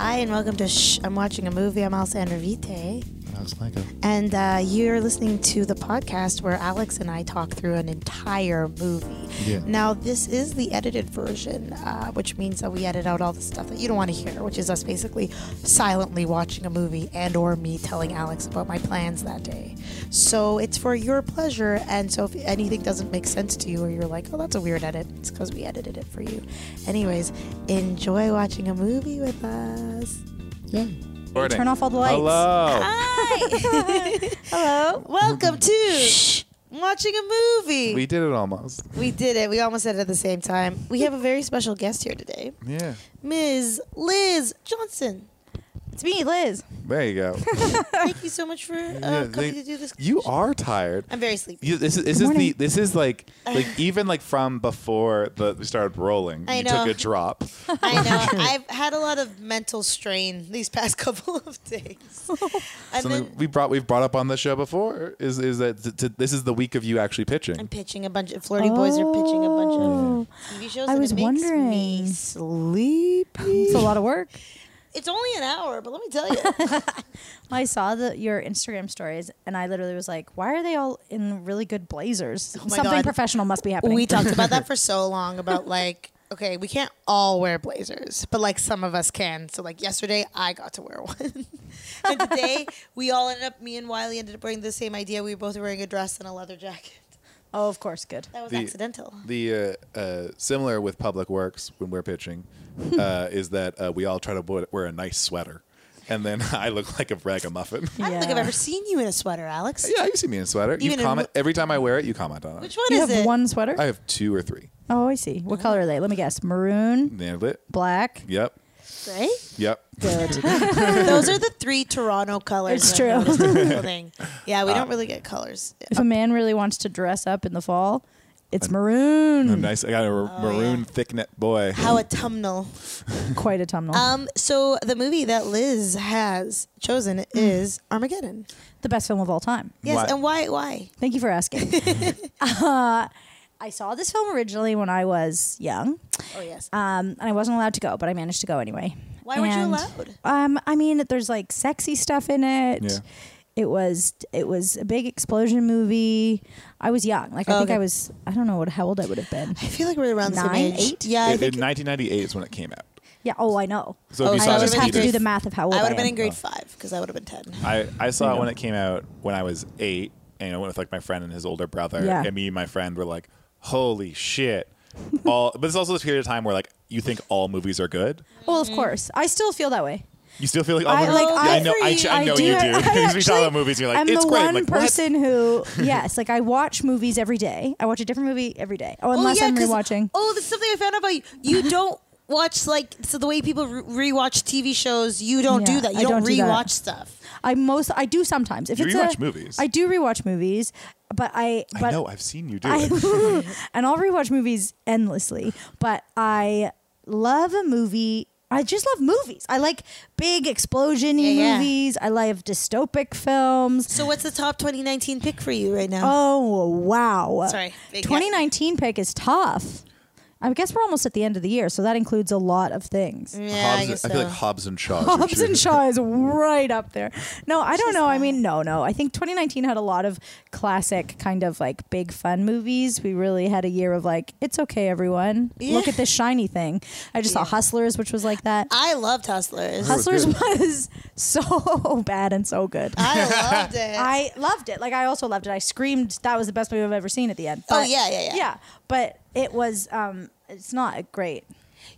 Hi, and welcome to Shh. I'm watching a movie. I'm Alessandra Vite. And uh, you're listening to the podcast where Alex and I talk through an entire movie. Yeah. Now, this is the edited version, uh, which means that we edit out all the stuff that you don't want to hear, which is us basically silently watching a movie and or me telling Alex about my plans that day. So it's for your pleasure. And so if anything doesn't make sense to you or you're like, oh, that's a weird edit, it's because we edited it for you. Anyways, enjoy watching a movie with us. Yeah. Turn off all the lights. Hello. Hi. Hello. Welcome to Shh. watching a movie. We did it almost. We did it. We almost said it at the same time. We have a very special guest here today, Yeah. Ms. Liz Johnson. It's me, Liz. There you go. Thank you so much for uh, Yeah, coming they- to do this. you are tired. I'm very sleepy. You, this is this is morning. the this is like like even like from before the we started rolling. I you know. took a drop. I know. I've had a lot of mental strain these past couple of days. And Something then we brought we've brought up on the show before is is that t- t- this is the week of you actually pitching. I'm pitching a bunch of Flirty Boys are pitching a bunch Oh. of TV shows. I and was it makes me wondering. sleepy. It's a lot of work. It's only an hour, but let me tell you. I saw the your Instagram stories, and I literally was like, "Why are they all in really good blazers? Oh Something God. professional must be happening." We talked about that for so long about like, okay, we can't all wear blazers, but like some of us can. So like yesterday, I got to wear one, and today we all ended up. Me and Wiley ended up wearing the same idea. We were both wearing a dress and a leather jacket. Oh, of course, good. That was The- accidental. The uh, uh, similar with public works when we're pitching uh, is that uh, we all try to wear a nice sweater, and then I look like a ragamuffin. I don't think I've ever seen you in a sweater, Alex. yeah, you see me in a sweater. You Even in comment every time I wear it. You comment on it. Which one is it? You is have it? one sweater. I have two or three. oh, I see. What color are they? Let me guess. Maroon, Nailed it. black. Yep. Right? Yep. Good. Those are the three Toronto colors. It's true. noticed. Yeah, we don't really get colors. if a man really wants to dress up in the fall, it's maroon. I'm nice. I got a Oh, r- maroon thick net boy. How autumnal. Quite autumnal. Um, so the movie that Liz has chosen is Armageddon. the best film of all time. Yes, Why? and why? Why? Thank you for asking. uh, I saw this film originally when I was young, Oh yes. um, and I wasn't allowed to go, but I managed to go anyway. Why weren't you And, allowed? Um, I mean, there's like sexy stuff in it. Yeah. It was it was a big explosion movie. I was young, like I Oh, think okay. I was I don't know what how old I would have been. I feel like we're around the Nine, same age. eight? Yeah, I in, think in 1998 is when it came out. Yeah. Oh, I know. So Oh, if you so saw I it it just have to either- do the math of how old I I, would have been in am. grade five because I would have been ten. I, I saw Yeah. it when it came out when I was eight, and I went with like my friend and his older brother, Yeah. and me and my friend were like, "Holy shit!" All, but it's also this period of time where like you think all movies are good. Well, of course, I still feel that way. You still feel like all I movies. like. Yeah, I, I know. I, ch- I know you do. I Because we talk actually about movies, and you're like, I'm "It's the great." one I'm like, what? person who, yes, like I watch movies every day. I watch a different movie every day. Oh, unless yeah, I'm rewatching. Oh, that's something I found out about you. You don't watch like so the way people re- rewatch TV shows. You don't Yeah, do that. You I don't, don't do that. rewatch stuff. I most I do sometimes. If You it's rewatch a, movies. I do rewatch movies, but I but I know. I've seen you do I, it. and I'll rewatch movies endlessly. But I love a movie. I just love movies. I like big explosiony Yeah, yeah. movies. I love dystopic films. So what's the top 2019 pick for you right now? Oh wow! Sorry, big 2019 pick is tough. I guess we're almost at the end of the year, so that includes a lot of things. yeah, I Hobbs, guess I, feel like Hobbs and Shaw. is Hobbs and. Shaw is right up there. No, I don't know. I mean, no, no. I think 2019 had a lot of classic kind of like big fun movies. We really had a year of like, it's okay, everyone. Look at this shiny thing. I just saw Hustlers, which was like that. I loved Hustlers. Hustlers good. was so bad and so good. I loved it. I loved it. Like I also loved it. I screamed that was the best movie I've ever seen at the end. Oh, yeah, yeah, yeah. Yeah, but it was um it's not great.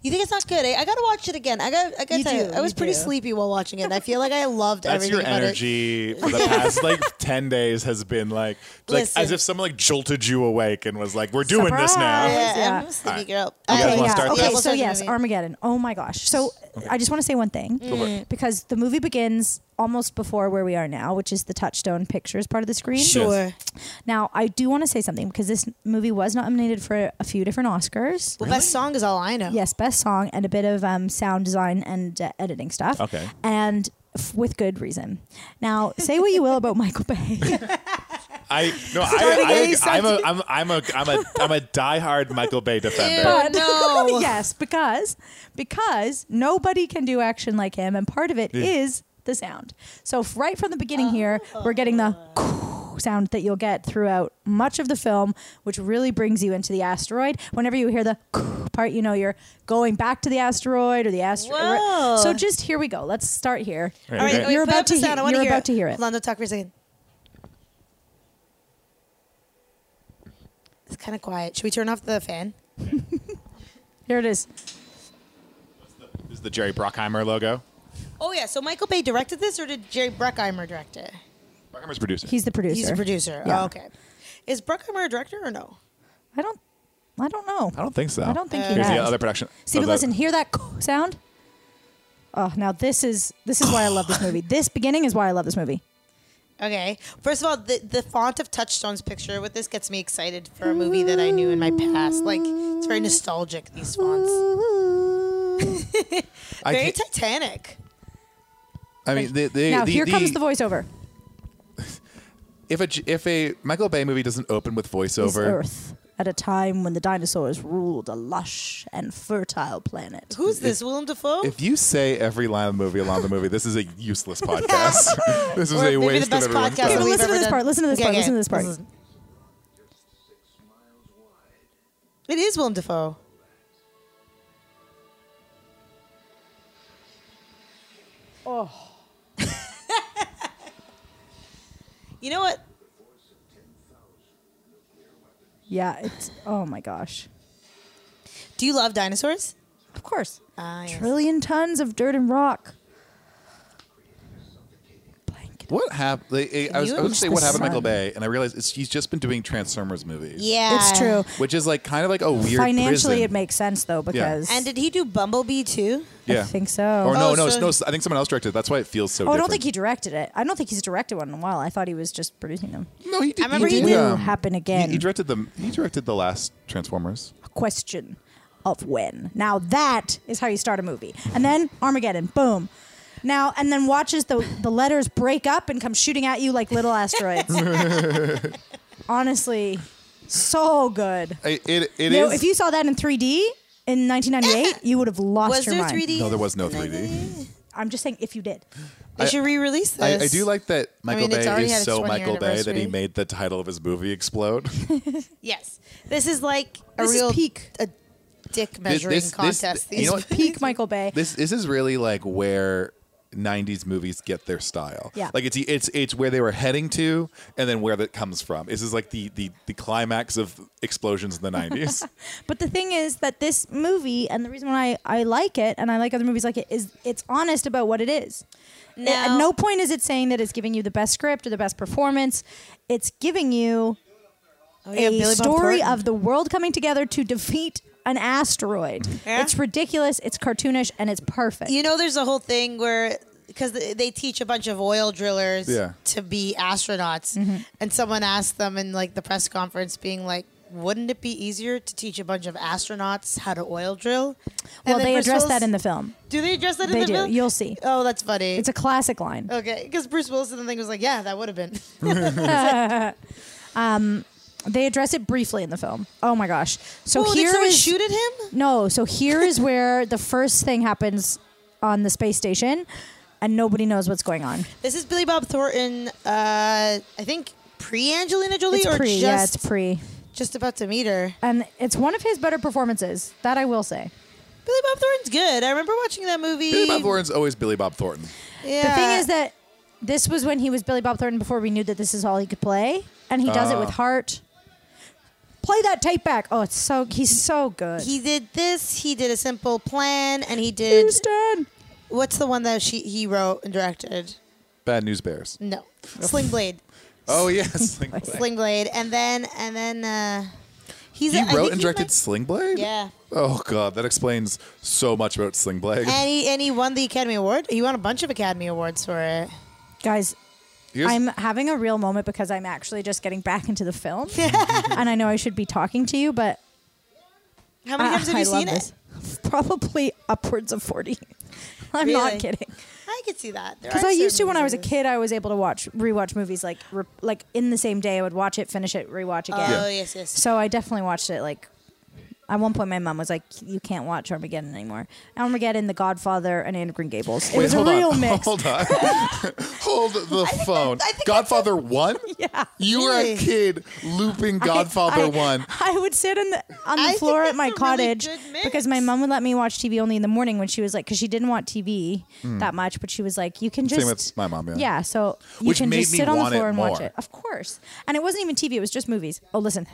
You think it's not good? I, I gotta watch it again. I got. I got You to. do, I was you pretty do. sleepy while watching it. and I feel like I loved That's everything your about energy for the past like ten days has been like like Listen. as if someone like jolted you awake and was like, "We're doing this now." Surprise. Yeah, Yeah. I'm a sleepy girl. You guys I- wanna yeah. start okay, this? we'll so start the yes, movie. Armageddon. Oh my gosh. So I just want to say one thing Go for it. because the movie begins almost before where we are now, which is the Touchstone Pictures part of the screen. Sure. Now, I do want to say something because this movie was nominated for a few different Oscars. Well, best song is all I know. Yes, best song and a bit of um, sound design and uh, editing stuff. Okay. And f- with good reason. Now, say what you will about Michael Bay. I no, Starting I, A, I, I'm a, starting- I'm, I'm a, I'm a, I'm a diehard Michael Bay defender. Ew. no. yes, because because nobody can do action like him, and part of it is Yeah. The sound. So right from the beginning here, we're getting the oh. sound that you'll get throughout much of the film, which really brings you into the asteroid. Whenever you hear the part, you know you're going back to the asteroid or the asteroid. So just here we go. Let's start here. All right, okay. You're about to hear- sound. I wanna you're hear about to hear it. Lando, talk for a second. It's kind of quiet. Should we turn off the fan? Here it is. This is the Jerry Bruckheimer logo. Oh yeah. So Michael Bay directed this, or did Jerry Bruckheimer direct it? Bruckheimer's producer. He's the producer. He's a producer. Yeah. Oh, okay. Is Bruckheimer a director or no? I don't. I don't know. I don't think so. I don't think he Here's the other production. See, of but listen, hear that sound? Oh, now this is this is why I love this movie. This beginning is why I love this movie. Okay. First of all, the the font of Touchstone's picture with this gets me excited for a movie that I knew in my past. Like it's very nostalgic. These fonts. Very can't- Titanic. I mean, the, the, now the, here the, comes the voiceover. If a if a Michael Bay movie doesn't open with Is voiceover, Earth at a time when the dinosaurs ruled a lush and fertile planet. Who's this? Willem Dafoe? if you say every line of the movie along the movie, this is a useless podcast. this is Or a maybe the waste best of everyone's podcast Okay, but time. we've listen to this done. part, listen to this Okay, part, okay. listen to this part. Listen. It is Willem Dafoe. Oh, You know what? yeah, it's oh my gosh. Do you love dinosaurs? Of course. Ah, yes. Trillion tons of dirt and rock. Blanket. What happened? I was, I was going to say what happened to Michael? Bay, and I realized it's, he's just been doing Transformers movies. Yeah, It's true. Which is like kind of like a weird Financially, prison. it makes sense though because And did he do Bumblebee too? I yeah. think so. Or no, Oh, no, so- no. I think someone else directed. it. That's why it feels so. Oh, I don't think he directed it. I don't think he's directed one in a while. I thought he was just producing them. No, he did. I remember he did, did um, happen He, again. he directed the. He directed the last Transformers. A question of when. Now that is how you start a movie. And then Armageddon, boom. Now and then watches the the letters break up and come shooting at you like little asteroids. Honestly, so good. I, it it You know, is- if you saw that in 3D in 1998, you would have lost Was your there mind. 3D? No, there was no 3D. I'm just saying if you did. They I- should re-release this. I, I do like that Michael mean, it's Bay already had is its so 20 Michael Bay that he anniversary. made the title of his movie explode. Yes, this is like a This is real peak. a dick measuring this- contest. you These know what? Peak Michael Bay. this this is really like where 90s movies get their style. Yeah. Like it's it's it's where they were heading to and then where that comes from. This is like the the the climax of explosions in the 90s. But the thing is that this movie, and the reason why I, I like it, and I like other movies like it, is it's honest about what it is. It- at no point is it saying that it's giving you the best script or the best performance. It's giving you Oh, yeah, a Billy story of the world coming together to defeat an asteroid. Yeah. It's ridiculous, it's cartoonish, and it's perfect. You know, there's a whole thing where because they teach a bunch of oil drillers Yeah. to be astronauts, Mm-hmm. and someone asked them in like the press conference, being like, "Wouldn't it be easier to teach a bunch of astronauts how to oil drill?" well, And then they Bruce address Willis- that in the film. Do they address that in They the do. film? You'll see. Oh, that's funny. It's a classic line. okay, because Bruce Willis in the thing was like, "Yeah, that would have been." They address it briefly in the film. Oh my gosh! So Whoa, did here someone is shoot at him? No, so here is where the first thing happens on the space station, and nobody knows what's going on. This is Billy Bob Thornton. Uh, I think pre Angelina Jolie It's or pre, just yeah, it's pre, just about to meet her. and it's one of his better performances. That I will say. Billy Bob Thornton's good. I remember watching that movie. Billy Bob Thornton's always Billy Bob Thornton. Yeah. The thing is that this was when he was Billy Bob Thornton before we knew that this is all he could play, and he does it with Ah. heart. Play that tape back. Oh, it's so he's so good. he did this. He did a simple plan, and he did. Houston. What's the one that she he wrote and directed? Bad News Bears. No, Sling Blade. Oh yes, Sling Blade. Sling Blade, and then and then uh, he's He I think wrote and directed my- Sling Blade. yeah, Oh god, that explains so much about Sling Blade. and he and he won the Academy Award. He won a bunch of Academy Awards for it. Guys, Here's- I'm having a real moment because I'm actually just getting back into the film, and I know I should be talking to you, but How many I- times have I you love seen this. it? Probably upwards of forty. I'm Really? not kidding. I I could see that. There Because are I used to certain when I was a movies. kid, I was able to watch rewatch movies like re- like in the same day. I would watch it, finish it, rewatch again. Oh yes, yes. So I definitely watched it like. At one point, my mom was like, "You can't watch Armageddon anymore." Armageddon, The Godfather, and Anne of Green Gables. It Wait, was a hold real on. mix. Hold on. hold the phone. I think Godfather 1? Yeah. You were a Really? kid looping Godfather I, 1. I would sit on the on the I think floor at that's my a really cottage good mix. because my mom would let me watch TV only in the morning when she was like, because she didn't want TV that much, but she was like, you can just Hmm. Same with my mom, yeah. yeah. So you Which can made just me sit on the want it floor and watch more. it, of course. And it wasn't even TV; it was just movies. Oh, listen.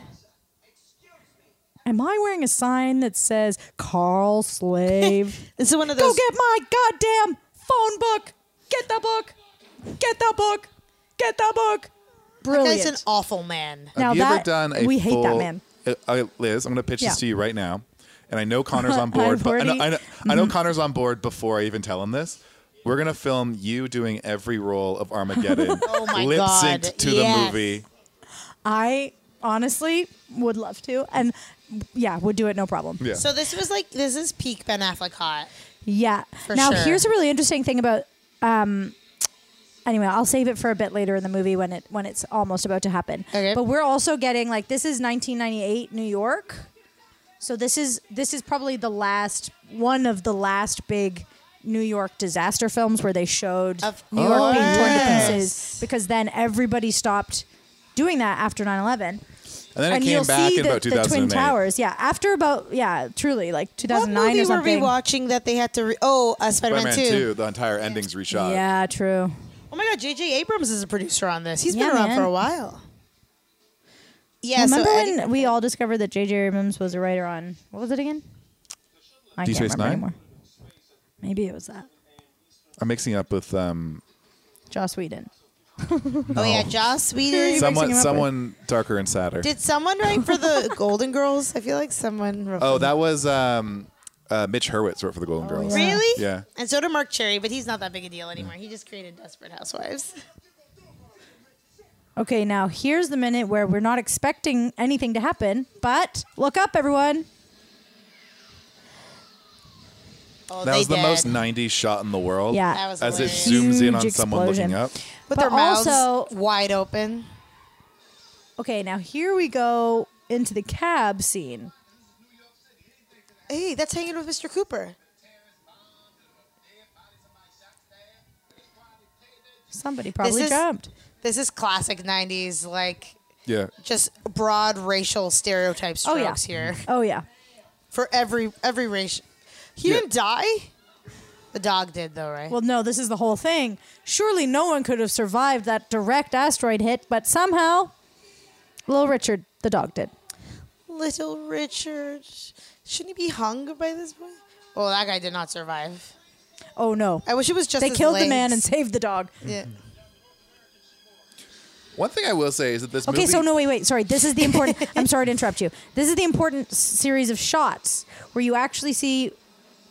Am I wearing a sign that says Carl Slave? This is one of those. Go get my goddamn phone book. Get the book. Get the book. Get the book. Brilliant. that Brilliant. guy's an awful man. now Have you that ever done a we full, hate that man. Uh, uh, Liz, I'm going to pitch Yeah. this to you right now. And I know Connor's on board. but I know, I know, I know Connor's on board before I even tell him this. We're going to film you doing every role of Armageddon, Oh lip synced to yes. the movie. I honestly would love to, and yeah, would do it no problem. Yeah. So this was like this is peak Ben Affleck hot. Yeah. For now sure. here's a really interesting thing about. Um, anyway, I'll save it for a bit later in the movie when it when it's almost about to happen. Okay. But we're also getting like this is 1998 New York, so this is this is probably the last one of the last big. New York disaster films where they showed Of New York being torn to pieces because then everybody stopped doing that after 9/11. And then it and came you'll back see in the, about the Twin 2008. Towers. Yeah, after about yeah, truly like What 2009 movie or were something. we watching that they had to? Re- oh, uh, Spider-Man, Spider-Man 2. 2, the entire ending's reshot. Yeah, true. Oh my God, J.J. Abrams is a producer on this. He's been around man. for a while. Yeah. Remember so when Eddie- we all discovered that J.J. Abrams was a writer on what was it again? I Deep can't remember Nine? anymore. Maybe it was that. I'm mixing up with um, Joss Whedon. Oh yeah, Joss Whedon. mixing someone with? someone darker and sadder. Did someone write for the Golden Girls? I feel like someone. Wrote oh, that was um, uh, Mitch Hurwitz wrote for the Golden Girls. Oh, yeah. really? Yeah. And so did Marc Cherry, but he's not that big a deal anymore. He just created Desperate Housewives. Okay, now here's the minute where we're not expecting anything to happen, but look up, everyone. Oh, That they was the did. most 90s shot in the world. Yeah. That was As it hilarious. zooms in on Huge someone explosion. looking up. With but their mouths also- wide open. Okay, now here we go into the cab scene. Hey, that's hanging with Mr. Cooper. Somebody probably is- jumped. This is classic '90s, like Yeah. just broad racial stereotype Oh, yeah. strokes here Oh yeah. for every every race. He Yeah. didn't die. The dog did, though, right? Well, no, this is the whole thing. Surely no one could have survived that direct asteroid hit, but somehow, little Richard, the dog, did. Little Richard, shouldn't he be hung by this point? Oh, that guy did not survive. Oh no. I wish it was just. They his killed the man and saved the dog. Yeah. One thing I will say is that this Okay, movie. so no, wait, wait. Sorry, this is the important. I'm sorry to interrupt you. This is the important s- series of shots where you actually see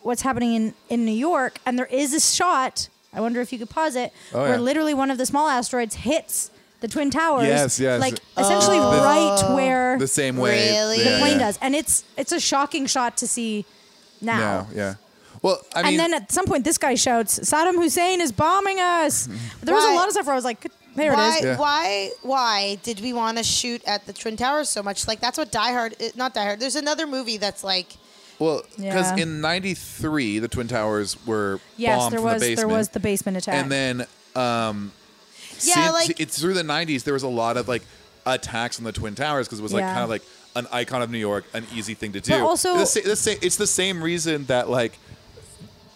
what's happening in in New York, and there is a shot. I wonder if you could pause it, Oh, where yeah. literally one of the small asteroids hits the twin towers. Yes, yes. Like essentially right where The same way. Really? the yeah, plane yeah. does, and it's it's a shocking shot to see now. Yeah, yeah. Well, I mean, and then at some point, this guy shouts, "Saddam Hussein is bombing us." There was Why- a lot of stuff where I was like, "There why, it is." Yeah. why, why did we want to shoot at the Twin Towers so much? Like that's what Die Hard, eh, not Die Hard. There's another movie that's like, well, because Yeah. in '93 the Twin Towers were Yes, bombed there from was the basement, there was the basement attack. and then um, Yeah, since- like- it's through the '90s. There was a lot of like attacks on the Twin Towers because it was like Yeah. kind of like an icon of New York, an easy thing to do. But also- the, sa- the sa- it's the same reason that like,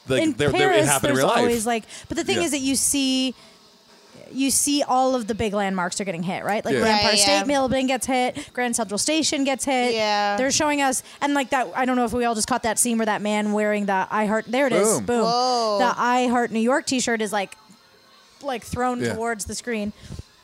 like in there, Paris, there, it happened in there's real life. always like, but the thing Yeah. is that you see, you see all of the big landmarks are getting hit, right? Like Yeah. Grand Right, Empire yeah. State Building gets hit, Grand Central Station gets hit. Yeah. they're showing us, and like that. I don't know if we all just caught that scene where that man wearing the I Heart. There it is. Boom. Boom. Whoa. The I Heart New York T-shirt is like, like thrown Yeah. towards the screen.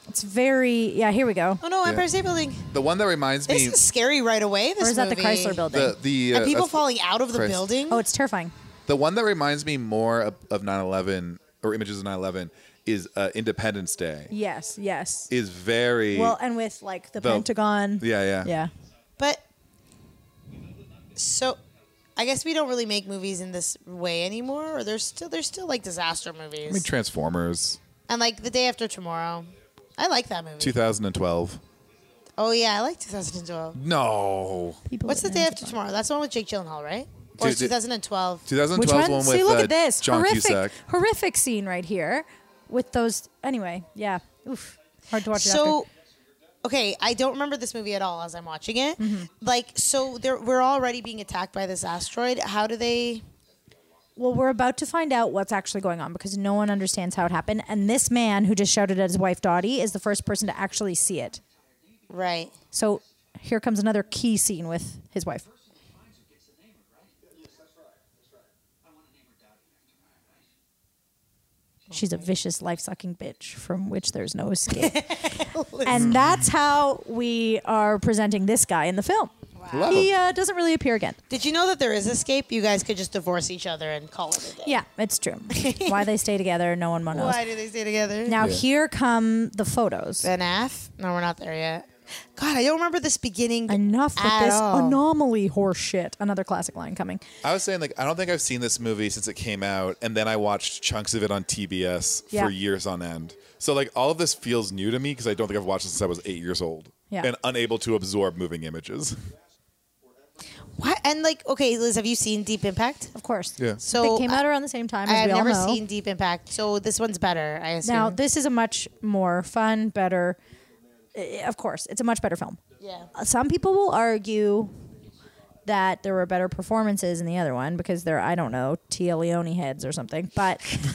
It's very yeah. Here we go. oh no, Empire Yeah. State Building. the one that reminds This me is scary right away. This Or is that the. Chrysler Building? the the And uh, people uh, falling out of the Christ. building. oh, it's terrifying. The one that reminds me more of, of 9/11 or images of 9/11 is uh, Independence Day. Yes. Yes. Is very Well, and with like the, The- Pentagon. yeah yeah Yeah. But so I guess we don't really make movies in this way anymore. Or there's still there's still like disaster movies. I mean, Transformers, and like the day after tomorrow. I like that movie. 2012. Oh yeah, I like 2012. No, People What's the that day know after tomorrow? That's the one with Jake Gyllenhaal, right? Or Dude, it's 2012. 2012 Which one one? with See, look uh, at this John horrific, Cusack. horrific scene right here with those. Anyway, yeah, oof, hard to watch. So, after. okay, I don't remember this movie at all as I'm watching it. Mm-hmm. Like, so there, we're already being attacked by this asteroid. How do they? well, we're about to find out what's actually going on because no one understands how it happened. And this man who just shouted at his wife Dottie is the first person to actually see it. Right. So here comes another key scene with his wife. She's a vicious, life sucking bitch from which there's no escape. and that's how we are presenting this guy in the film. Love He him. uh, doesn't really appear again. Did you know that there is escape? You guys could just divorce each other and call it a day. Yeah, it's true. Why they stay together, no one knows. Why do they stay together? Now, Yeah. here come the photos. Ben Aff? No, we're not there yet. God, I don't remember this beginning. Enough with this all. anomaly horse shit. Another classic line coming. I was saying like I don't think I've seen this movie since it came out, and then I watched chunks of it on TBS Yeah. for years on end. So like all of this feels new to me because I don't think I've watched it since I was eight years old Yeah. and unable to absorb moving images. What? And like, okay, Liz, have you seen Deep Impact? Of course. Yeah. So it came out around the same uh, time as I have we all never know. seen Deep Impact, so this one's better. I assume. now, this is a much more fun, better. Eh, Of course, it's a much better film. yeah. Uh, Some people will argue that there were better performances in the other one because they're I don't know Téa Leoni heads or something, but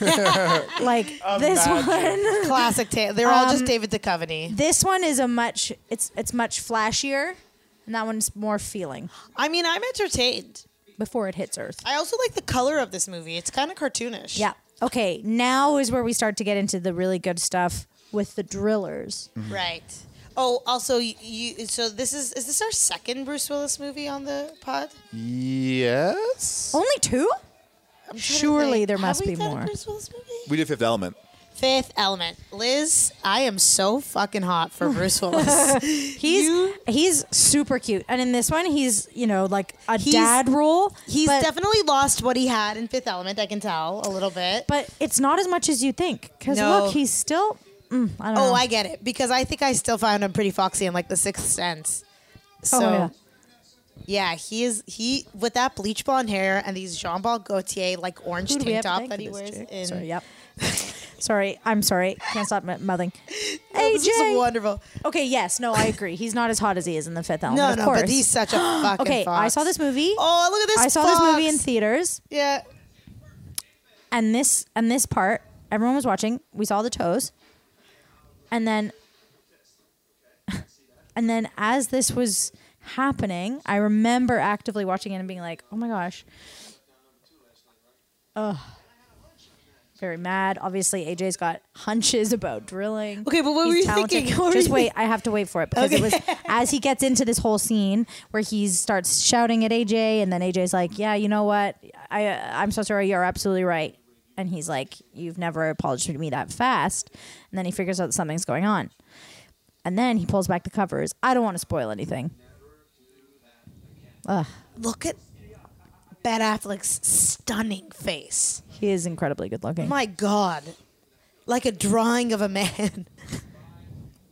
like this one, Classic. Ta- they're all just Um, David Duchovny. this one is a much it's it's much flashier, and that one's more feeling I mean, I'm entertained. before it hits Earth. I also like the color of this movie. It's kind of cartoonish. Yeah. Okay. Now is where we start to get into the really good stuff with the drillers. Right. Oh, also, you, you. So this is is this our second Bruce Willis movie on the pod? Yes. Only two? I'm Surely think. there Have must we be more. Bruce Willis movie? We did Fifth Element. Fifth Element. Liz, I am so fucking hot for Bruce Willis. He's You- he's super cute, and in this one, he's you know like a He's- dad role. He's but, definitely lost what he had in Fifth Element. I can tell a little bit. but it's not as much as you think. Because No. look, he's still. Mm, I don't know. Oh, I get it because I think I still found him pretty foxy in like The Sixth Sense. So, Oh, yeah. yeah. he is he with that bleach blonde hair and these Jean Paul Gaultier like orange Who tank top that he wears. In, Sorry. Yep. sorry. I'm sorry. Can't stop mouthing. Oh, this is wonderful. Okay. Yes. No. I agree. He's not as hot as he is in the Fifth Element. No, of no, course. but he's such a fucking. okay. I saw this movie. Oh, look at this! I saw this movie in theaters. Yeah. and this and this part everyone was watching we saw the toes and then and then as this was happening i remember actively watching it and being like oh my gosh. Ugh. very mad. Obviously aj's got hunches about drilling. Okay, but what He's were you talented. thinking? What just you wait i have to wait for it because it was as he gets into this whole scene where he starts shouting at aj and then aj's like yeah you know what? I i'm so sorry. You're absolutely right and he's like you've never apologized to me that fast. And then he figures out something's going on. And then he pulls back the covers. I don't want to spoil anything. Ugh, Look at Ben Affleck's stunning face. he is incredibly good looking. My God, like a drawing of a man.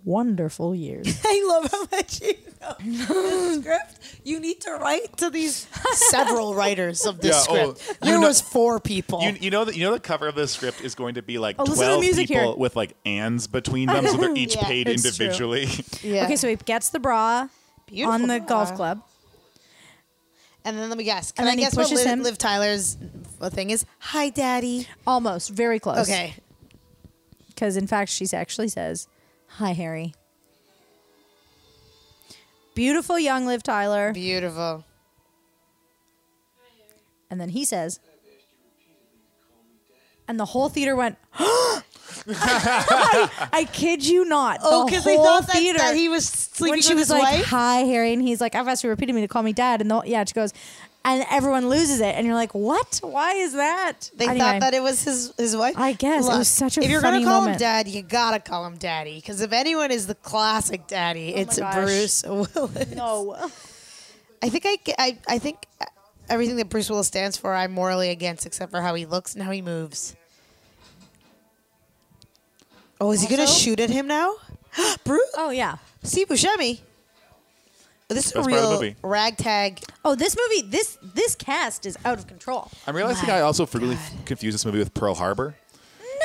wonderful years I love how much you know the script. You need to write to these several writers of this Yeah, oh, script. you there know- was four people. You, you know that you know the cover of this script is going to be like Oh, listen to the twelve people here. with like ands between them, so they're each Yeah, paid individually. yeah. okay so he gets the bra Beautiful on the bra. golf club and then let me guess. Can And I then he guess what pushes Liv, him. Liv Tyler's thing is? Hi, Daddy. almost very close Okay. because in fact she actually says hi harry beautiful young liv tyler Beautiful. and then he says and the whole theater went I, I kid you not Oh, the because they whole thought that, theater that he was sleeping when she with was his like wife. hi harry and he's like i've asked you repeatedly to call me dad and the, yeah she goes and everyone loses it and you're like what why is that They Anyway. thought that it was his his wife. I guess. It was such a If you're gonna call moment. him dad, you gotta call him daddy. Because if anyone is the classic daddy, oh it's Oh gosh. Bruce Willis. no I think I, I, I think everything that Bruce Willis stands for, I'm morally against, except for how he looks and how he moves. Oh, is he gonna shoot at him now? Bruce, Oh yeah. Steve Buscemi. This is a Best part of the real ragtag. Oh, this movie, this this cast is out of control. I'm realizing My I also frequently confuse this movie with Pearl Harbor.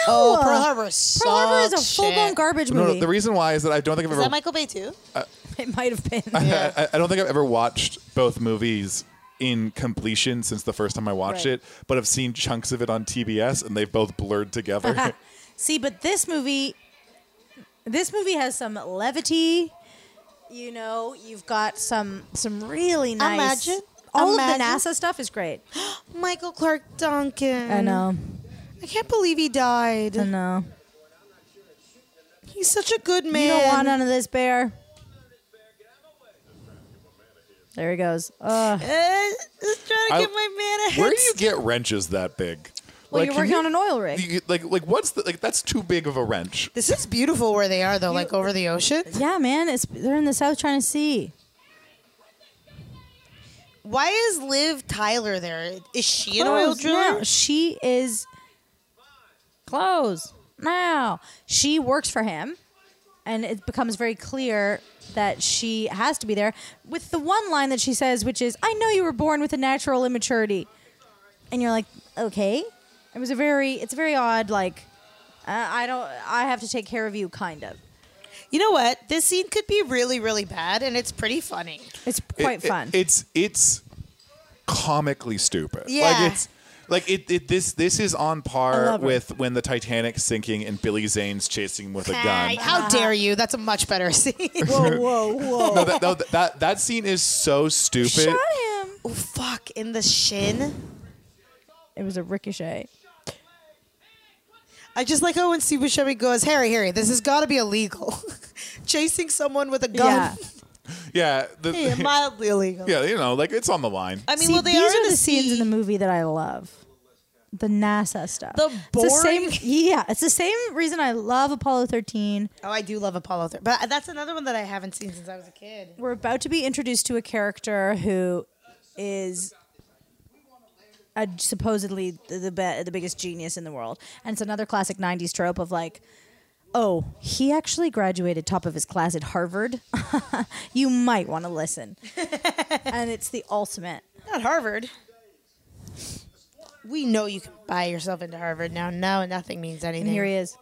Oh, Pearl Harbor. Pearl Harbor is a full blown garbage movie. no, the reason why is that I don't think I've Is ever that Michael Bay too? Uh, it might have been. Yeah. I, I don't think I've ever watched both movies in completion since the first time I watched Right. it, but I've seen chunks of it on TBS and they've both blurred together. See, but this movie, this movie has some levity. You know, you've got some some really nice. Imagine- All imagine- of the NASA stuff is great. Michael Clarke Duncan. I know. I can't believe he died. I know. He's such a good man. You don't want none of this, bear. There he goes. Uh, Uh, just trying to I- give my man a Where do you get wrenches that big? Well, Like, you're working you- on an oil rig. you- like, like what's the like? That's too big of a wrench. This is beautiful where they are though, like over the ocean. yeah, man. It's they're in the South China Sea. Why is Liv Tyler there? Is she an oil Close driller? now. She is close now. She works for him, and it becomes very clear that she has to be there. With the one line that she says, which is, "I know you were born with a natural immaturity," and you're like, "Okay." It was a very, it's a very odd, like, uh, I don't, I have to take care of you, kind of. You know what? This scene could be really, really bad, and it's pretty funny. It's quite it- fun. it's it's comically stupid. Yeah. Like it's like it, it this this is on par love her. with when the Titanic's sinking and Billy Zane's chasing him with a gun. How dare you? That's a much better scene. whoa, whoa, whoa! No, that, no, that that scene is so stupid. Shot him. oh, fuck, in the shin. It was a ricochet. I just like how when Steve Buscemi goes, Harry, Harry, this has got to be illegal. Chasing someone with a gun. Yeah, the, Yeah, mildly illegal. yeah, you know, like it's on the line. I mean, See, well, they these are, in the, the, scenes in the movie that I love. The NASA stuff. The It's the same, boring- yeah, it's the same reason I love Apollo 13. Oh, I do love Apollo 13. But that's another one that I haven't seen since I was a kid. We're about to be introduced to a character who is a, supposedly the the, be- the biggest genius in the world, and it's another classic '90s trope of like. Oh, he actually graduated top of his class at Harvard. you might want to listen. and it's the ultimate. Not Harvard. We know you can buy yourself into Harvard now. No, nothing means anything. And here he is.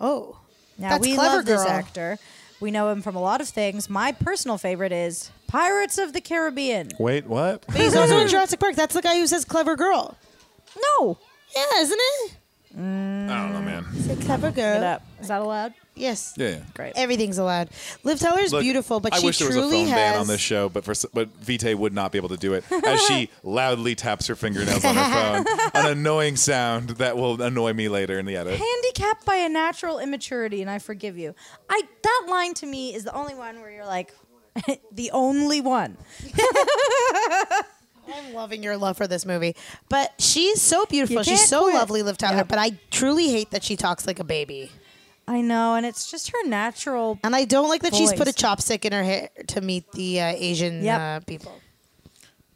Oh. Now That's we clever, love this actor. We know him from a lot of things. My personal favorite is Pirates of the Caribbean. Wait, what? But he's also in Jurassic Park. That's the guy who says clever girl. No, Yeah, isn't it? I don't know, man. Say clever girl. it up. Is that allowed? Yes. Yeah, yeah. Great. Everything's allowed. Liv Tyler's Look, beautiful, but she's truly. I she wish there was a truly phone has. ban on this show, but for but Vitae would not be able to do it as she loudly taps her fingernails on her phone, an annoying sound that will annoy me later in the edit. Handicapped by a natural immaturity, and I forgive you. I that line to me is the only one where you're like, the only one. I'm loving your love for this movie. But she's so beautiful. She's so quit. lovely, Liv Tyler. Yep. But I truly hate that she talks like a baby. I know, and it's just her natural. And I don't like that she's put a chopstick in her hair to meet the uh, Asian Yep. uh, people.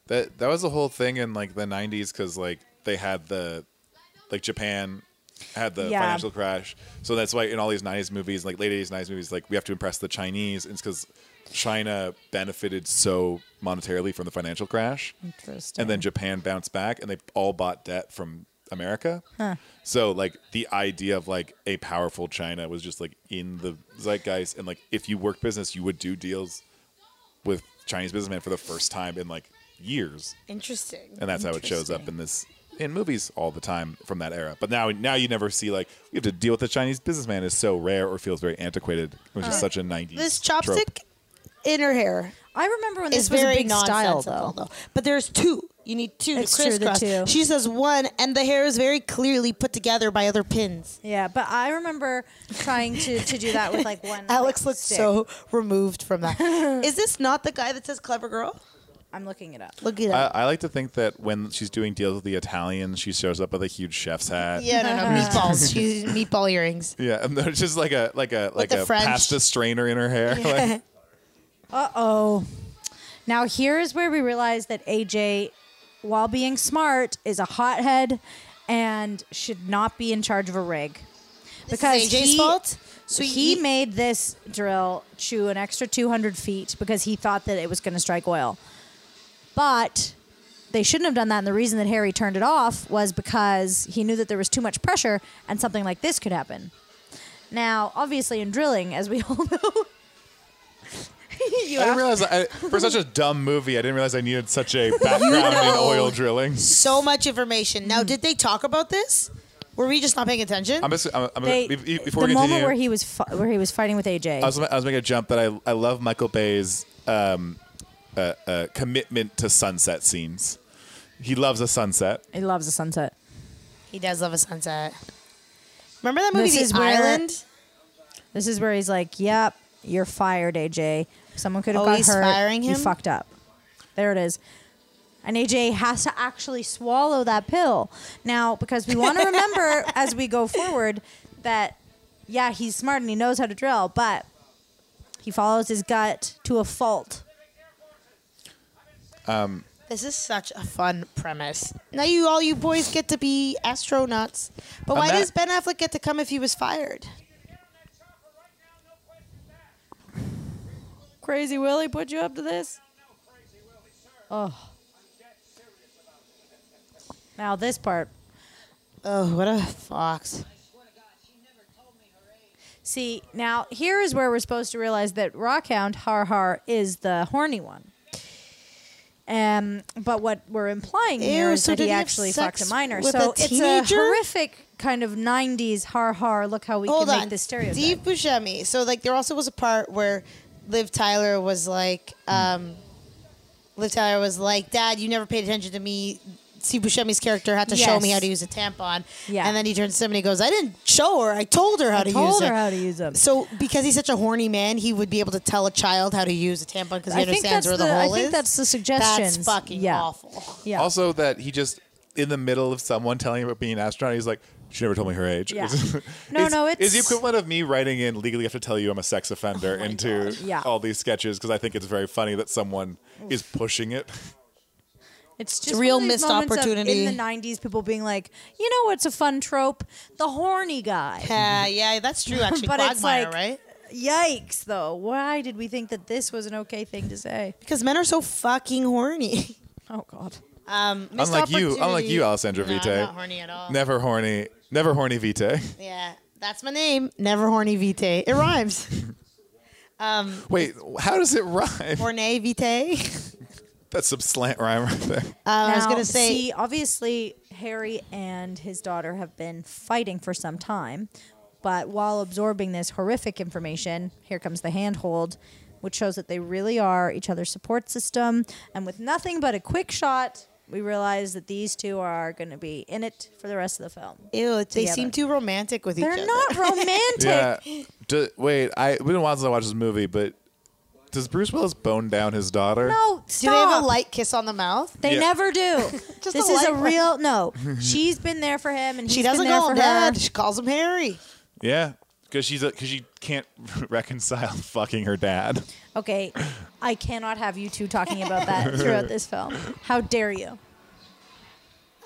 That that was the whole thing in like the '90s because like they had the like Japan had the Yeah. financial crash, so that's why in all these '90s movies, like late '80s '90s movies, like we have to impress the Chinese. It's because China benefited so monetarily from the financial crash, Interesting. and then Japan bounced back, and they all bought debt from America. So like the idea of like a powerful China was just like in the zeitgeist, and like if you work business, you would do deals with Chinese businessmen for the first time in like years, Interesting. and that's how it shows up in this in movies all the time from that era. But now now you never see like you have to deal with a Chinese businessman is so rare or feels very antiquated, which is such a '90s. This trope. chopstick in her hair I remember when this was a big style, nonsensical, though. But there's two. You need two It's to true, the crisscross. two. She says one, and the hair is very clearly put together by other pins. Yeah, but I remember trying to, to do that with like one. Alex like, looks stick. so removed from that. is this not the guy that says clever girl? I'm looking it up. Look at I, that. I like to think that when she's doing deals with the Italians, she shows up with a huge chef's hat. yeah, no, no, meatballs. She's meatball earrings. Yeah, and there's just like a like a like the a French- pasta strainer in her hair. Like, Uh oh. Now here's where we realize that AJ, while being smart, is a hothead and should not be in charge of a rig. This is AJ's he, fault? So he, he- made this drill chew an extra 200 feet because he thought that it was going to strike oil. But they shouldn't have done that. And the reason that Harry turned it off was because he knew that there was too much pressure and something like this could happen. Now, obviously, in drilling, as we all know, I didn't realize I, for such a dumb movie, I didn't realize I needed such a background in oil drilling. So much information. Now, did they talk about this? Were we just not paying attention? I'm just, I'm, I'm they, gonna, be- before the we moment continue, where he was fi- where he was fighting with AJ. I was, I was making a jump that I, I love Michael Bay's um, uh, uh, commitment to sunset scenes. He loves a sunset. he loves the sunset. he does love a sunset. Remember that movie, This The is where- Island? This is where he's like, "Yep, you're fired, AJ. Someone could have Oh, got he's hurt. firing You fucked up." There it is. And AJ has to actually swallow that pill now because we want to remember as we go forward that yeah, he's smart and he knows how to drill, but he follows his gut to a fault. Um, this is such a fun premise. Now you all you boys get to be astronauts. But why Ima- does Ben Affleck get to come if he was fired? Crazy Willie put you up to this? Oh. Now this part. Oh, what a fox. See, now here is where we're supposed to realize that Rockhound Har Har is the horny one. Um, but what we're implying here Ew, is so that he actually fucked a minor. So a it's a horrific kind of '90s har har. Look how we Hold can on. make this stereotype. Steve Buscemi. So like there also was a part where Liv Tyler was like um Liv Tyler was like, Dad, you never paid attention to me. Steve Buscemi's character had to show me how to use a tampon. Yeah. And then he turns to him and he goes, I didn't show her. I told her how I to told use her it. how to use them. So because he's such a horny man, he would be able to tell a child how to use a tampon because he I understands that's where the, the I think is. that's the suggestion. That's fucking yeah. awful. Yeah. Also, that he just in the middle of someone telling him about being an astronaut, he's like, "She never told me her age." Yeah. No, no, it's it's- the equivalent of me writing in legally have to tell you I'm a sex offender into Yeah. all these sketches because I think it's very funny that someone is pushing it. It's just real one of missed moments of- opportunity. in the '90s. People being like, you know what's a fun trope? The horny guy. Yeah, yeah, that's true. Actually, But it's like- right? Yikes! Though, why did we think that this was an okay thing to say? Because men are so fucking horny. Oh God. Um, Unlike you, unlike you, Alessandra No, Vitae. not horny at all. Never horny, never horny Vitae. Yeah, that's my name. Never horny vitae. It rhymes. Wait, how does it rhyme? Horny vitae. That's some slant rhyme right there. Uh, I was Now, gonna say. see, obviously, Harry and his daughter have been fighting for some time, but while absorbing this horrific information, here comes the handhold, which shows that they really are each other's support system. And with nothing but a quick shot, we realize that these two are going to be in it for the rest of the film. Ew, they together. seem too romantic with each other. They're not romantic. Yeah. Do, wait, I it's been a while since I watched this movie, but does Bruce Willis bone down his daughter? No, stop. Do they have a light kiss on the mouth? They Yeah. never do. Just this a is a real no. She's been there for him, and he's She doesn't been there call for him her. dad. She calls him Harry. Yeah, because she's because she can't reconcile fucking her dad. Okay, I cannot have you two talking about that throughout this film. How dare you?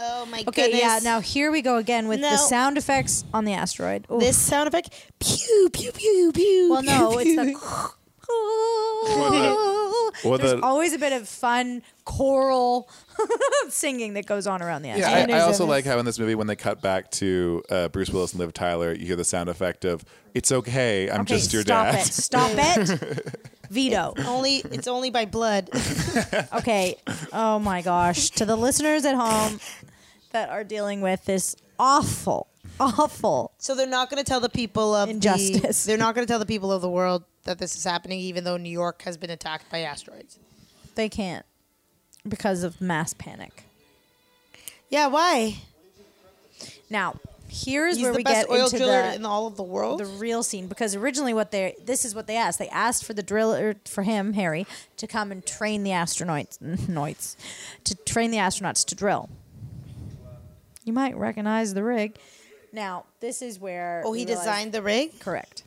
Oh my goodness. Okay, goodness. yeah. Now here we go again with the sound effects on the asteroid. Ooh. this sound effect. Pew pew pew pew. well, no, pew, it's pew. the. Well, There's the- always a bit of fun choral singing that goes on around the Yeah. I, I also like how in this movie when they cut back to uh, Bruce Willis and Liv Tyler, you hear the sound effect of "It's okay, I'm okay, just your dad. stop dad." it. Stop it. Veto. Only it's only by blood. Okay. Oh my gosh. To the listeners at home that are dealing with this awful, awful. So they're not going to tell the people of Injustice. The, they're not going to tell the people of the world that this is happening, even though New York has been attacked by asteroids. They can't because of mass panic. Yeah, why? Now, here's He's where the we best get oil into driller the, in all of the world. the real scene because originally what they this is what they asked. They asked for the driller for him, Harry, to come and train the astronauts, to train the astronauts to drill. You might recognize the rig. Now, this is where oh, he designed the rig. correct.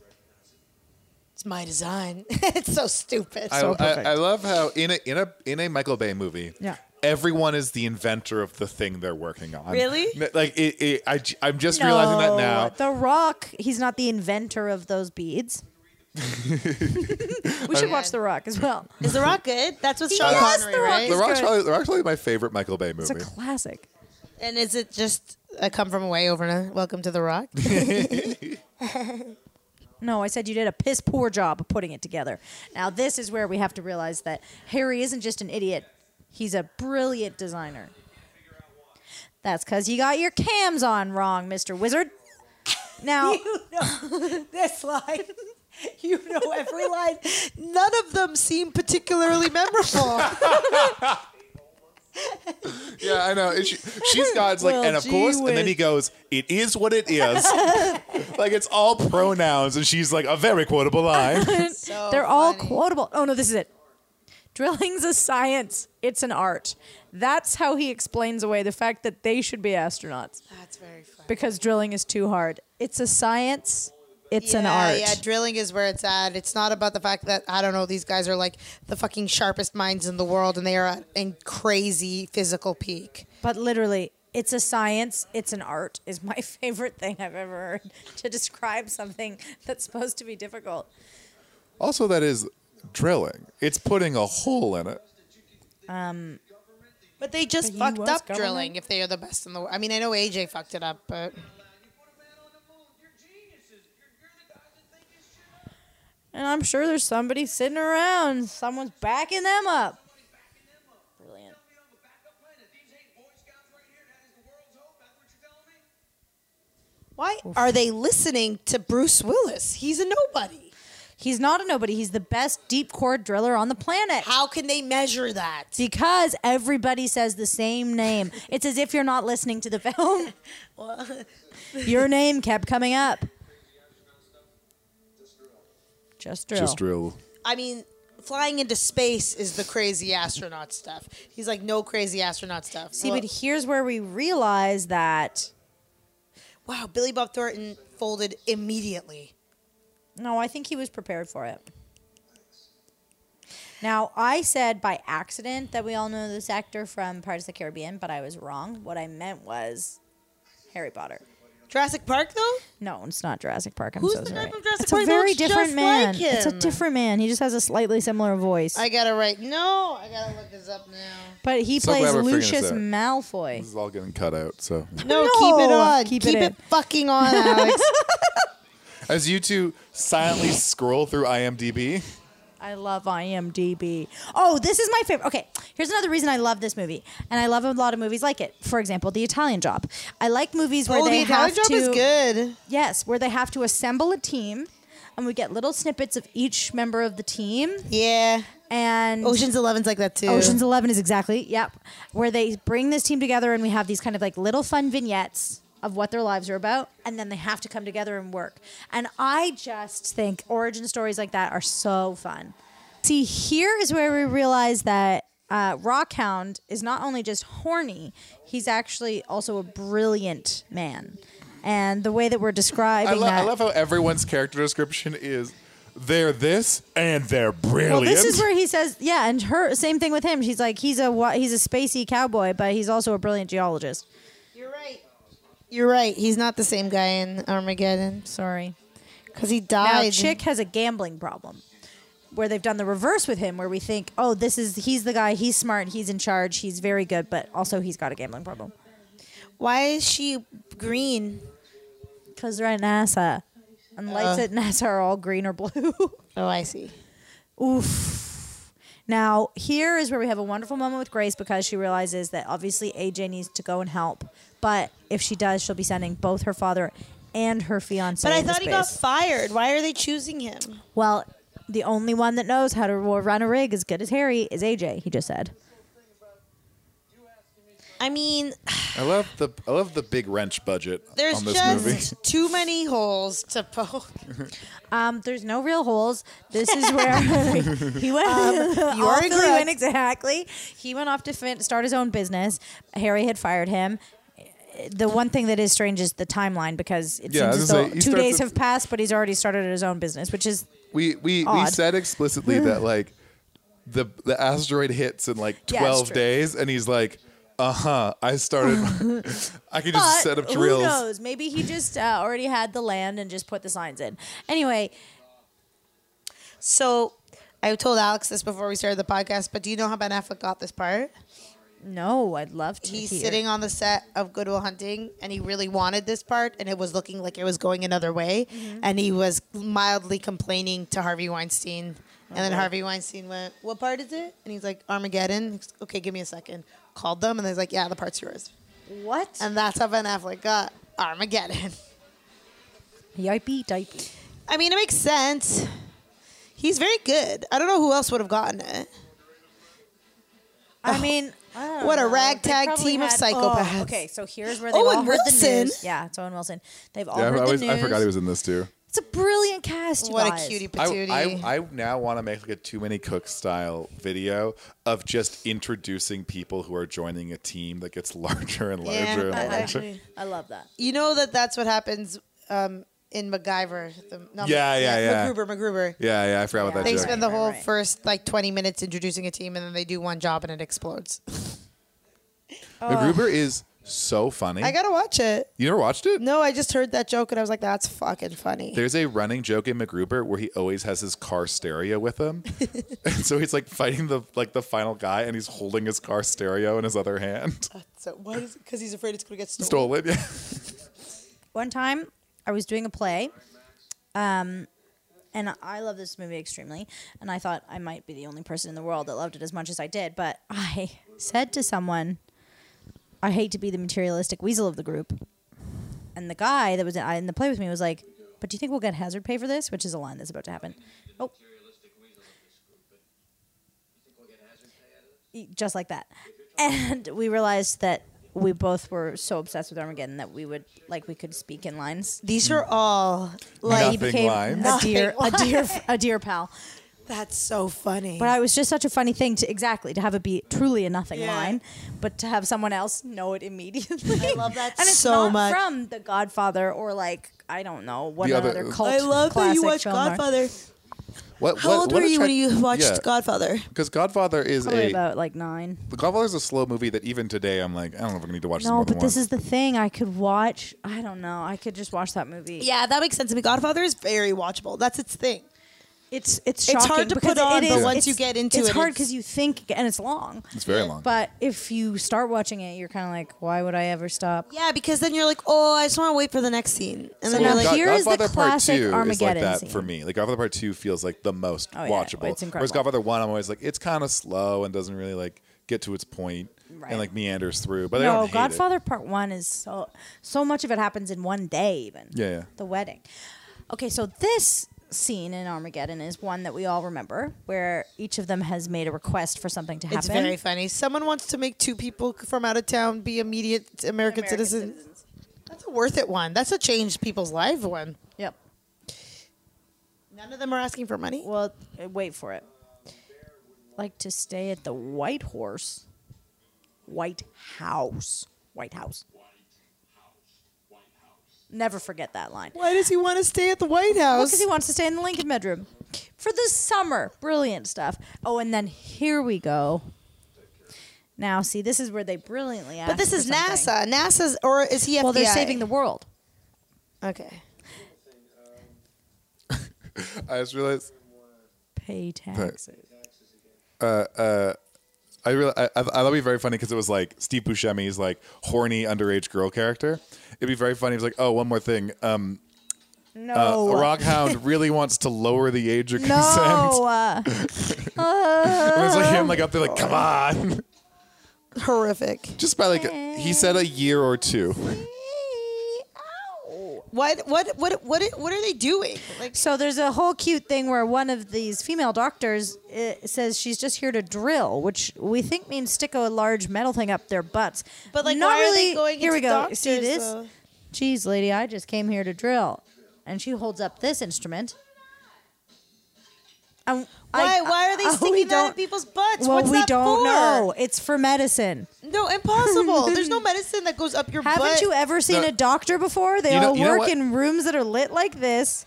It's my design. it's so stupid. I, So I, perfect. I love how in a in a in a Michael Bay movie, Yeah. everyone is the inventor of the thing they're working on. Really? N- Like it, it, I, am just realizing that now. The Rock, he's not the inventor of those beads. we should watch The Rock as well. Is The Rock good? That's with Sean Yes, Connery, The Rock right? The Rock's good. probably, the Rock's probably my favorite Michael Bay It's a movie. classic. And is it just a come from away over to Welcome to the Rock? No, I said you did a piss poor job of putting it together. Now, this is where we have to realize that Harry isn't just an idiot, he's a brilliant designer. That's because you got your cams on wrong, Mr. Wizard. Now, this line. You know every line. None of them seem particularly memorable. Yeah, I know. And She, she's God's like, Well, and of gee course, and then he goes, "It is what it is." like it's all pronouns, and she's like, a very quotable line. So they're all quotable. Oh, no, this is it. Drilling's a science, it's an art. That's how he explains away the fact that they should be astronauts That's very funny. because drilling is too hard. It's a science, it's an art. Yeah, drilling is where it's at. It's not about the fact that I don't know these guys are like the fucking sharpest minds in the world and they are at a crazy physical peak. But literally, it's a science, it's an art, is my favorite thing I've ever heard to describe something that's supposed to be difficult. also, that is drilling. It's putting a hole in it. Um But they just But fucked up government? drilling if they are the best in the world. I mean, I know AJ fucked it up, but And I'm sure there's somebody sitting around, someone's backing them up. Brilliant. why are they listening to Bruce Willis? He's a nobody. He's not a nobody. He's the best deep core driller on the planet. How can they measure that? Because everybody says the same name. It's as if you're not listening to the film. Your name kept coming up. Just drill. Just drill. I mean, flying into space is the crazy astronaut stuff. He's like, no crazy astronaut stuff. See, Well, but here's where we realize that. wow, Billy Bob Thornton folded immediately. No, I think he was prepared for it. Now, I said by accident that we all know this actor from Pirates of the Caribbean, but I was wrong. What I meant was Harry Potter. Jurassic Park, though? No, it's not Jurassic Park. I'm Who's so the guy sorry. from Jurassic it's Park a that very looks different just man. like It's a different man. He just has a slightly similar voice. I gotta write. No, I gotta look this up now. but he So plays glad we're figuring this Lucius out. Malfoy. This is all getting cut out. So, No, No, keep it on. keep Keep, it it, in. fucking on, Alex. as you two silently scroll through IMDb, I love IMDb. Oh, this is my favorite. Okay, here's another reason I love this movie, and I love a lot of movies like it. For example, The Italian Job. I like movies where oh, they the Italian have job to. is good. Yes, where they have to assemble a team, and we get little snippets of each member of the team. Yeah. And Ocean's Eleven's like that too. Ocean's Eleven is exactly yep, where they bring this team together, and we have these kind of like little fun vignettes of what their lives are about, and then they have to come together and work. And I just think origin stories like that are so fun. See, here is where we realize that uh, Rockhound is not only just horny; he's actually also a brilliant man. And the way that we're describing I, lo- that, I love how everyone's character description is they're this and they're brilliant. Well, this is where he says, yeah, and her same thing with him. She's like, he's a he's a spacey cowboy, but he's also a brilliant geologist. You're right. He's not the same guy in Armageddon Sorry. because he died. Now. Chick has a gambling problem, where they've done the reverse with him, where we think, oh, this is he's the guy, he's smart, he's in charge, he's very good, but also he's got a gambling problem Why is she green? because they're at NASA, and lights Uh. at NASA are all green or blue. Oh, I see. Oof. Now, here is where we have a wonderful moment with Grace because she realizes that obviously AJ needs to go and help. But if she does, she'll be sending both her father and her fiance. But I thought he got fired. Why are they choosing him? Well, the only one that knows how to run a rig as good as Harry is AJ. He just said. I mean, I love the I love the big wrench budget there's on this just movie. too many holes to poke. Um, there's no real holes. This is where he went. you are to- correct. exactly. He went off to fin- start his own business. Harry had fired him. the one thing that is strange is the timeline because it Yeah, I seems was as gonna though say, he two starts days with- have passed, but he's already started his own business, which is We we, we Odd. said explicitly that like the the asteroid hits in like Yeah, it's twelve true. days, and he's like, uh huh. I started. I could just But set up drills. who drills. knows? Maybe he just uh, already had the land and just put the signs in. Anyway, So I told Alex this before we started the podcast, but do you know how Ben Affleck got this part? no, I'd love to. He's hear. sitting on the set of Good Will Hunting, and he really wanted this part, and it was looking like it was going another way, Mm-hmm. and he was mildly complaining to Harvey Weinstein, and then Harvey Weinstein went, "What part is it?" And he's like, "Armageddon." He's, okay, give me a second. Called them, and he's like, "Yeah, the part's yours," What? and that's how Ben Affleck got Armageddon. Yipey dipey. I mean, it makes sense. He's very good. I don't know who else would have gotten it. I oh, mean, I don't What a know. They ragtag probably team of oh, psychopaths. Oh, okay, so here's where they've Owen all heard the Wilson. news. Yeah, it's Owen Wilson. They've all Yeah, I, heard always, the news. I forgot he was in this too. It's a brilliant cast. You What guys. a cutie I, patootie. I, I now want to make like a too many cooks style video of just introducing people who are joining a team that gets larger and larger Yeah, and that larger. actually- I love that. You know that that's what happens um, in MacGyver. The, not Yeah, yeah, yeah. MacGruber, MacGruber. Yeah, yeah, I forgot Yeah. about They that Right, spend the whole right. first like 20 minutes introducing a team, and then they do one job and it explodes. MacGruber is so funny. I gotta watch it. you never watched it? No, I just heard that joke and I was like, that's fucking funny. There's a running joke in MacGruber where he always has his car stereo with him, and so he's like fighting the like the final guy, and he's holding his car stereo in his other hand. So why is? Because he's afraid it's gonna get stolen. Stolen. Yeah. One time, I was doing a play, um, and I love this movie extremely. And I thought I might be the only person in the world that loved it as much as I did. But I said to someone, "I hate to be the materialistic weasel of the group." And the guy that was in, in the play with me was like, "But do you think we'll get hazard pay for this?" Which is a line that's about to happen. Oh, just like that. And we realized that we both were so obsessed with Armageddon that we would like we could speak in lines. These hmm. are all Like Nothing he became lines. a dear, a dear, a dear pal. That's so funny. But I was just such a funny thing to exactly to have it be truly a nothing Yeah. line, but to have someone else know it immediately. I love that and it's so not much. from The Godfather or like I don't know what The other- another cult. I love that you classic watched or- Godfather. What, How what- old what were you when you watched Yeah. Godfather? Because Godfather is Probably a about like nine. The Godfather is a slow movie that even today I'm like I don't know if I need to watch this No, more than but this once. is the thing. I could watch. I don't know. I could just watch that movie. Yeah, that makes sense to me. Godfather is very watchable. That's its thing. It's it's It's hard to put on, it but once you get into it, it's it, hard because you think and it's long. it's very long. But if you start watching it, you're kind of like, why would I ever stop? Yeah, because then you're like, oh, I just want to wait for the next scene, and So then now you're like, God- here is the Godfather Part classic Two is like Armageddon that scene. for me. Like Godfather Part Two feels like the most Oh, yeah, oh, watchable. it's incredible. Whereas Godfather One, I'm always like it's kind of slow and doesn't really like get to its point Right. and like meanders through. But I no, don't hate Godfather Part One is so so much of it happens in one day, even. Yeah, yeah. The wedding. Okay, so this scene in Armageddon is one that we all remember, where each of them has made a request for something to happen. it's very funny. Someone wants to make two people from out of town be immediate American, American citizens. citizens. That's a worth it one. That's a change people's life one. Yep. None of them are asking for money. Well, uh, wait for it. Like to stay at the White Horse, White House, White House. Never forget that line. Why does he want to stay at the White House? because he wants to stay in the Lincoln bedroom for the summer. Brilliant stuff. Oh, and then here we go. Now, see, this is where they brilliantly ask. but this is something. NASA. NASA's, or is he FBI? Well, they're saving the world. Okay. I just realized Pay taxes. Uh, uh, I really I, I, I thought it'd be very funny because it was like Steve Buscemi's like horny underage girl character. It'd be very funny. He was like, oh, one more thing. Um, No. uh, Rockhound really wants to lower the age of consent. no. uh, And it's like him like up there like, come on. Horrific. Just by like he said a year or two. What? What? What? What? What are they doing? Like, So there's a whole cute thing where one of these female doctors uh, says she's just here to drill, which we think means stick a large metal thing up their butts. but like, not why really. are they going here we go. doctors, See this? though? Geez, lady, I just came here to drill, and she holds up this instrument. Um, Why? I- why are they uh, sticking we that in people's butts? Well, What's we that don't for? know. It's for medicine. No, impossible. There's no medicine that goes up your butt. Haven't you ever seen No. a doctor before? They You know- all you know work in rooms that are lit like this.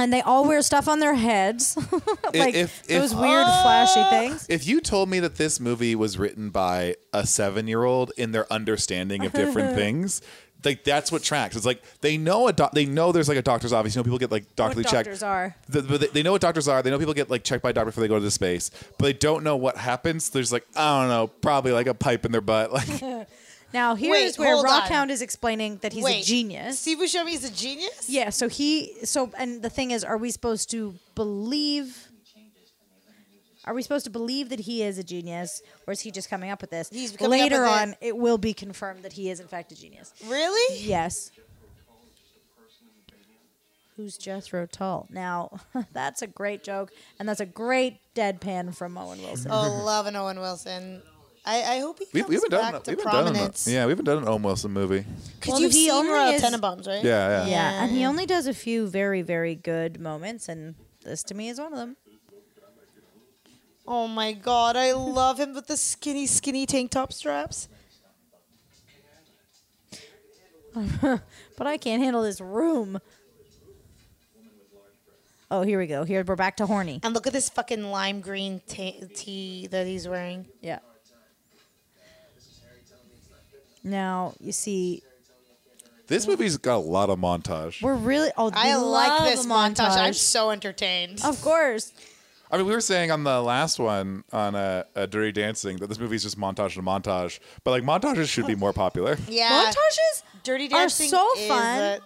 And they all wear stuff on their heads, like if- if- those weird flashy things. If you told me that this movie was written by a seven-year-old in their understanding of different things, like that's what tracks. It's like they know a doc- they know there's like a doctor's office. You know, people get like doctorly What checked. doctors are? The, but they, they know what doctors are. They know people get like checked by a doctor before they go to the space, but they don't know what happens. There's like I don't know, probably like a pipe in their butt. Like Now here's Wait, where hold on. Rockhound is explaining that he's Wait, a genius. Steve Buscemi is a genius. Yeah, so he so and the thing is, are we supposed to believe? Are we supposed to believe that he is a genius, or is he just coming up with this? He's coming up Later with on, it will be confirmed that he is in fact a genius. Really? Yes. Who's Jethro Tull? Now, that's a great joke, and that's a great deadpan from Owen oh, Wilson. Oh, love an Owen Wilson. I, I hope he we, comes we haven't done back to we haven't done an, prominence. yeah we haven't done an Owen Wilson movie. Because Well, you've he seen only is- Tenenbaums, right? Yeah, yeah. yeah, and he only does a few very, very good moments, and this to me is one of them. Oh my god, I love him with the skinny, skinny tank top straps. But I can't handle this room. Oh, here we go. Here we're back to horny. And look at this fucking lime green ta- tee that he's wearing. Yeah. Now you see, This movie's got a lot of montage. we're really. Oh, I like love this a montage. I'm so entertained. Of course. I mean, we were saying on the last one on uh, uh, Dirty Dancing that this movie's just montage and montage, but like montages should be more popular. yeah. Montages Dirty are Dancing so is fun. a-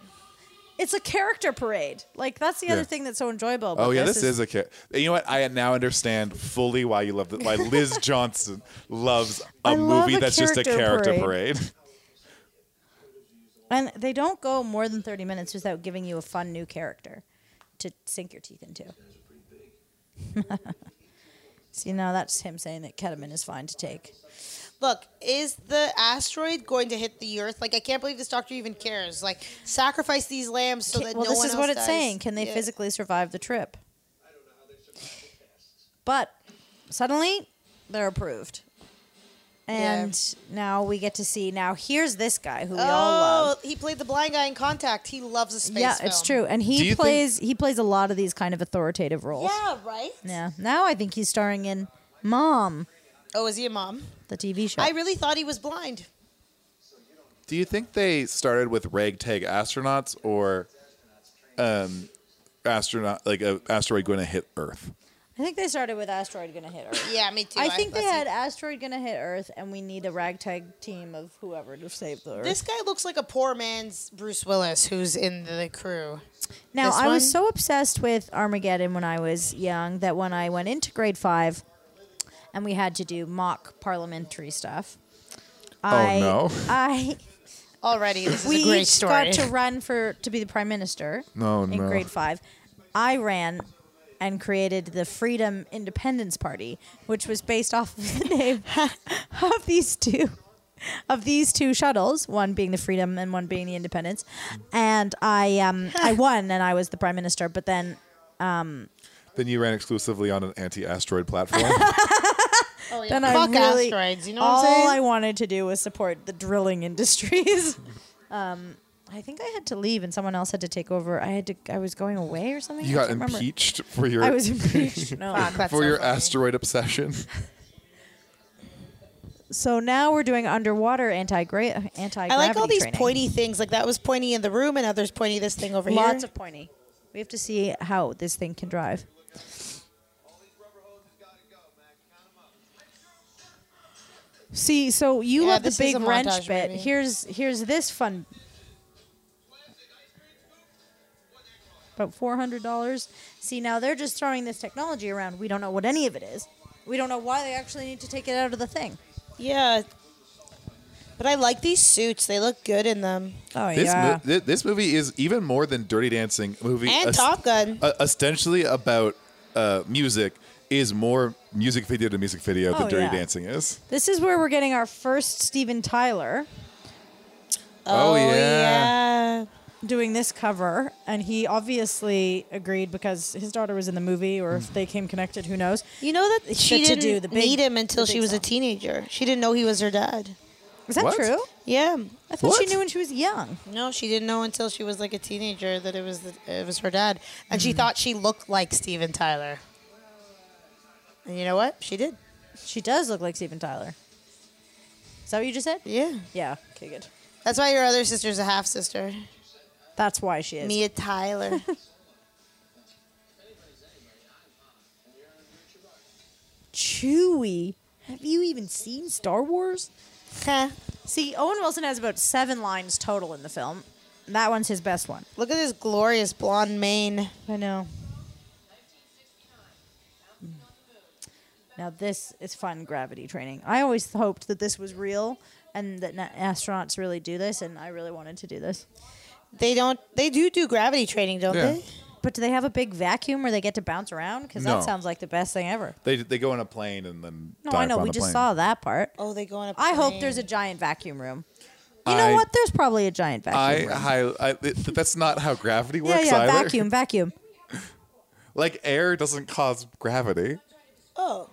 It's a character parade. Like that's the other thing that's so enjoyable. About Oh yeah, this, is, a kid. You know what? I now understand fully why you love it. Why Liz Johnson loves a I love movie a that's just a character character parade. parade. and they don't go more than thirty minutes without giving you a fun new character to sink your teeth into. See, now that's him saying that ketamine is fine to take. Look, is the asteroid going to hit the Earth? Like, I can't believe this doctor even cares. Like, sacrifice these lambs so that well, no this one is else what it's dies. saying. Can they Yeah. physically survive the trip? But suddenly, they're approved. And now we get to see. Now here's this guy who we all Oh, love. he played the blind guy in Contact. He loves a space Yeah, film. it's true, and he you plays he plays a lot of these kind of authoritative roles. Yeah, right? Yeah. Now I think he's starring in Mom, Oh, is he a mom? the TV show. I really thought he was blind. Do you think they started with ragtag astronauts or um, astronaut like a asteroid going to hit Earth? I think they started with Asteroid Gonna Hit Earth. Yeah, me too. I think they had Asteroid Gonna Hit Earth, and we need a ragtag team of whoever to save the Earth. This guy looks like a poor man's Bruce Willis who's in the crew. Now, This I was so obsessed with Armageddon when I was young that when I went into grade five and we had to do mock parliamentary stuff, oh, I, no. I Already, this is we a great each story. got to run for to be the prime minister. No, in no. grade five, I ran and created the Freedom Independence Party, which was based off of the name of these two of these two shuttles, one being the Freedom and one being the Independence. And I um I won and I was the prime minister, but then Then you ran exclusively on an anti-asteroid platform. oh, yeah. then Fuck I really asteroids. You know all what I'm saying? I wanted to do was support the drilling industries. um, I think I had to leave, and someone else had to take over. I had to. I was going away or something. you I got can't remember. impeached for your I was impeached. no. Fuck, for so your funny. asteroid obsession. So now we're doing underwater anti anti. I like all these pointy things. Like that was pointy in the room, and now there's pointy this thing over Lots here. Lots of pointy. We have to see how this thing can drive. See, so you Yeah, love the big wrench montage bit. movie. Here's here's this fun. About four hundred dollars. See, now they're just throwing this technology around. We don't know what any of it is. We don't know why they actually need to take it out of the thing. Yeah. But I like these suits. They look good in them. Oh This mo- thi- this movie is even more than Dirty Dancing movie. And os- Top Gun. uh, ostensibly about uh, music is more music video to music video than Oh, Dirty yeah. Dancing is. This is where we're getting our first Steven Tyler. Oh, yeah. yeah. Doing this cover, and he obviously agreed because his daughter was in the movie, or if they came connected, who knows? You know that she Fit to didn't do the big- meet him until she big was a teenager. She didn't know he was her dad. Is that What? true? Yeah. I thought she What? knew when she was young. No, she didn't know until she was like a teenager that it was the, it was her dad, and Mm-hmm. she thought she looked like Steven Tyler. And you know what? She did. She does look like Steven Tyler. Is that what you just said? Yeah. Yeah. Okay, good. That's why your other sister's a half sister, That's why she is. Mia Tyler. Chewie. Have you even seen Star Wars? See, Owen Wilson has about seven lines total in the film. That one's his best one. Look at this glorious blonde mane. I know. Now this is fun gravity training. I always hoped that this was real and that astronauts really do this, and I really wanted to do this. They don't. They do do gravity training, don't Yeah. they? But do they have a big vacuum where they get to bounce around? Because No. that sounds like the best thing ever. They they go in a plane and then. No, dive I know. on We a just plane. saw that part. Oh, they go on a. I hope there's a giant vacuum room. You know I- what? There's probably a giant vacuum I, room. hi, I it, that's not how gravity yeah, works yeah, either. vacuum, vacuum. Like air doesn't cause gravity. Oh.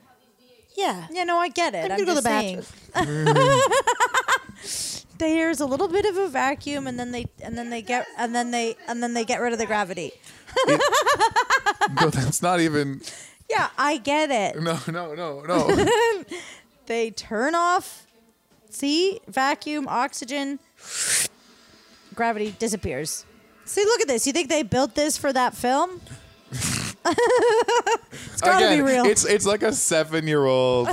Yeah. Yeah, no, I get it. I'm I'm, gonna go to just the saying. There's a little bit of a vacuum, and then they and then they get and then they and then they get rid of the gravity. no, that's not even. Yeah, I get it. No, no, no, no. They turn off. See, vacuum, oxygen, gravity disappears. See, look at this. You think they built this for that film? it's gotta Again, be real. it's it's like a seven year old.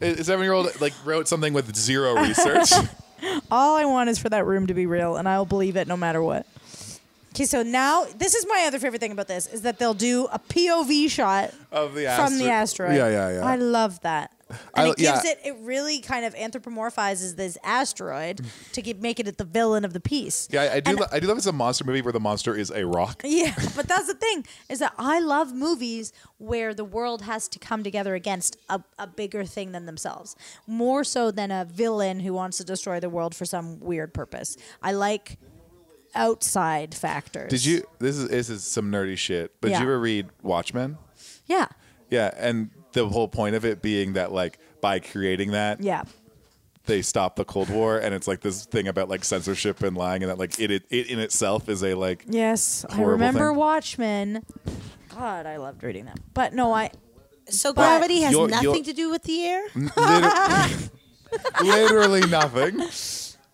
A seven year old like wrote something with zero research. All I want is for that room to be real, and I'll believe it no matter what. Okay, so now this is my other favorite thing about this is that they'll do a POV shot of the from the asteroid. Yeah, yeah, yeah. I love that. And I- it gives yeah. it it really kind of anthropomorphizes this asteroid to get, make it the villain of the piece. yeah, I, I do. And- lo- I do love it's a monster movie where the monster is a rock. Yeah, but that's the thing is that I love movies where the world has to come together against a, a bigger thing than themselves, more so than a villain who wants to destroy the world for some weird purpose. I like outside factors. Did you? This is this is some nerdy shit. But Yeah. did you ever read Watchmen? Yeah, Yeah, and the whole point of it being that like by creating that, yeah. they stop the Cold War, and it's like this thing about like censorship and lying, and that like it it, it in itself is a like Yes, I remember thing. Watchmen. God, I loved reading that. But no, I So gravity has You're- nothing you're- to do with the air. liter- literally nothing.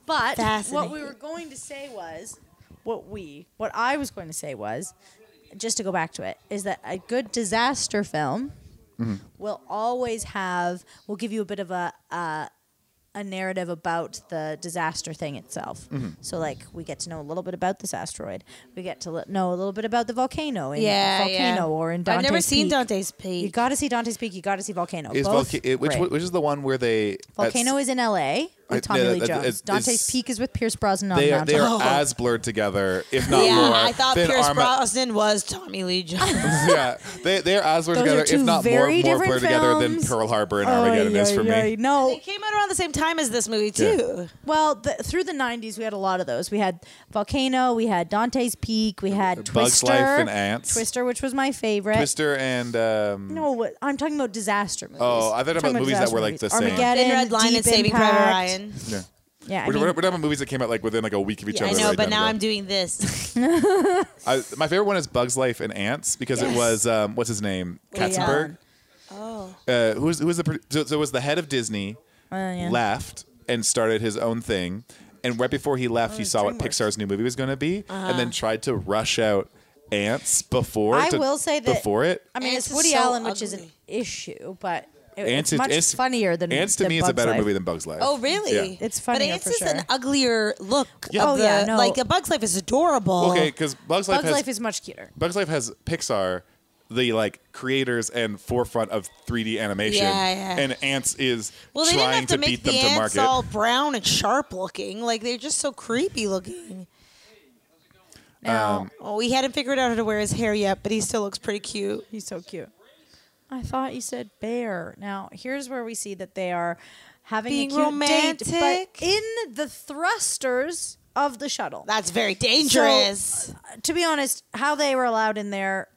But what we were going to say was, what we, what I was going to say was, just to go back to it, is that a good disaster film Mm-hmm. will always have, will give you a bit of a, uh, a narrative about the disaster thing itself. Mm-hmm. So, like, we get to know a little bit about this asteroid. We get to li- know a little bit about the volcano in Yeah, volcano yeah. or in Dante's I've never seen Dante's Peak. You got to see Dante's Peak. You got to see volcano. Is Both Volca- which which is the one where they Volcano is in L.A. I- with Tommy no, Lee that- Jones. it's- Dante's it's- Peak is with Pierce Brosnan on they are, Mount they are Oh. as blurred together, if not yeah, more. I thought Pierce Arma- Brosnan was Tommy Lee Jones. yeah, they they are as blurred Those together, if not more very more different blurred together than. Pearl Harbor and Armageddon is for me. No, they came out around the same time as this movie too. well, the, through the '90s, we had a lot of those. We had Volcano, we had Dante's Peak, we had Bugs Twister, Life and Ants. Twister, which was my favorite. Twister and um, No, I'm talking about disaster movies. Oh, I thought I'm about movies that were, like, movies. the same. Armageddon, Red Line Deep and Saving Impact. Private Ryan. Yeah. Yeah, I We're, mean, we're, we're talking about movies that came out like within like a week of each other. I other. know, like, but now identical. I'm doing this. I, my favorite one is Bugs Life and Ants because it Yes. was um, what's his name Woody Katzenberg. oh, Uh, who was who was the pro- so, so it was the head of Disney uh, yeah. left and started his own thing, and right before he left, he saw what Pixar's new movie was going to be, and then tried to rush out Ants before. I to- will say that- before it. I mean, Ants it's is Woody so Allen, which is an ugly. issue, but it, Ants it's is- much Ants- funnier than Ants to than me is a better Life. movie than Bugs Life. oh, really? Yeah. It's But funnier Ants for is sure. an uglier look. Yeah. of Oh, yeah, no. Like a Bug's Life is adorable. Okay, because Bugs Life Bugs has Life is much cuter. Bugs Life has Pixar, the like creators and forefront of 3D animation, Yeah, yeah. and Ants is Well, they didn't have to, to make beat the them to ants market. all brown and sharp looking. Like they're just so creepy looking. Now, Um, Oh, we hadn't figured out how to wear his hair yet, but he still looks pretty cute. He's so cute. I thought you said bear. Now here's where we see that they are having Being a cute date, but in the thrusters of the shuttle. That's very dangerous. Uh, to be honest, how they were allowed in there,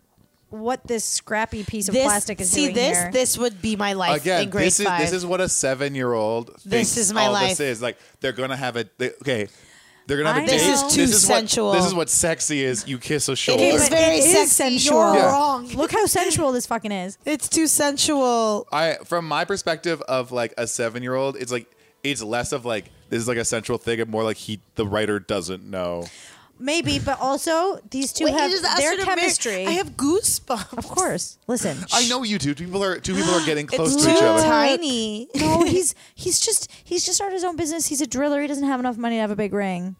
what this scrappy piece of this plastic is see doing this here. this would be my life in Again, grade this is five. this is what a seven year old. This is my all life. This is like they're gonna have a they, okay. They're gonna have a I date. This is too this is sensual. What, this is what sexy is. You kiss a shoulder. it is but very it is sexy. sensual. You're Yeah. wrong. Look how sensual this fucking is. It's too sensual. I from my perspective of like a seven year old, it's like it's less of like this is like a central thing and more like he the writer doesn't know. Maybe, but also these two Wait, you have just asked their her to marry- chemistry. I have goosebumps. of course. Listen, I know you two. Two people are two people are getting close it's to too each other. tiny. no, he's he's just he's just started his own business. He's a driller. He doesn't have enough money to have a big ring.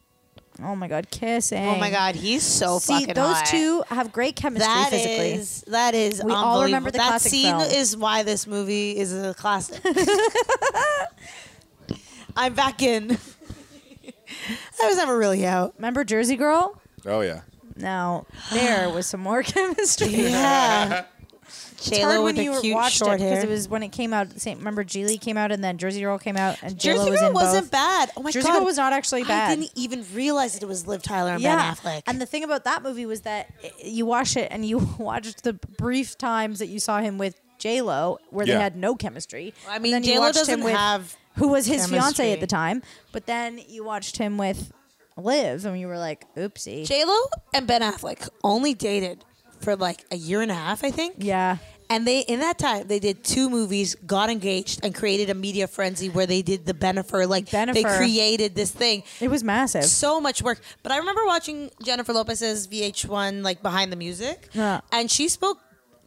Oh my god, kissing. Oh my god, he's so See, fucking those hot. two have great chemistry That physically. is that is We all remember unbelievable. the that classic scene film. is why this movie is a classic. I'm back in. I was never really out. Remember Jersey Girl? Oh yeah. Now there was some more chemistry. Yeah. It's J-Lo when with you cute watched it because hair. it was when it came out. Same. Remember, Gigli came out and then Jersey Girl came out and J-Lo Jersey was Girl in wasn't both. bad. Oh my Jersey god, Girl was not actually bad. I didn't even realize that it was Liv Tyler and yeah, Ben Affleck. and the thing about that movie was that i- you watch it and you watched the brief times that you saw him with J Lo, where Yeah. they had no chemistry. I mean, then you J-Lo doesn't with- have who was his fiance at the time, but then you watched him with Liv, and you were like, "Oopsie." J Lo and Ben Affleck only dated for like a year and a half, I think. yeah, And they in that time they did two movies, got engaged, and created a media frenzy where they did the Bennifer. Like they created this thing. it was massive. So much work. But I remember watching Jennifer Lopez's VH1 like behind the music, Yeah. and she spoke.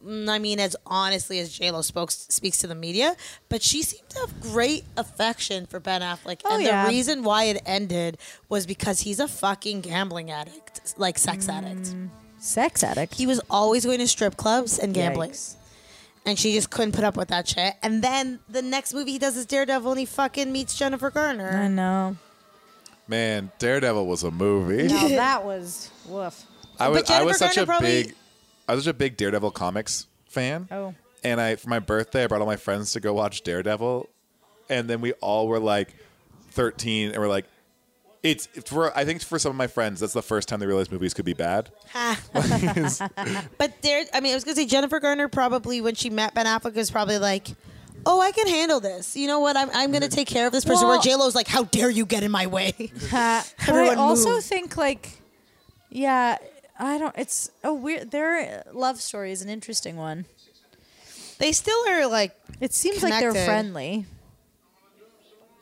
Mm, I mean, as honestly as J Lo spoke speaks to the media, but she seemed to have great affection for Ben Affleck, Oh, and yeah. the reason why it ended was because he's a fucking gambling addict, like sex Mm. addict. Sex addict. He was always going to strip clubs and gambling Yikes. and she just couldn't put up with that shit. And then the next movie he does is Daredevil, and he fucking meets Jennifer Garner. I know. Man, Daredevil was a movie. Now that was woof. I was But I was Jennifer such a Garner probably- big I was such a big Daredevil comics fan. Oh. And I for my birthday I brought all my friends to go watch Daredevil and then we all were like 13 and we're like it's for I think for some of my friends that's the first time they realized movies could be bad. But there, I mean, I was gonna say Jennifer Garner probably when she met Ben Affleck was probably like, "Oh, I can handle this. You know what? I'm I'm gonna mm-hmm. take care of this person." Well- Where J Lo's like, "How dare you get in my way?" but I also move. think like, yeah, I don't. It's a weird. Their love story is an interesting one. they still are like, It seems like they're Connected. friendly.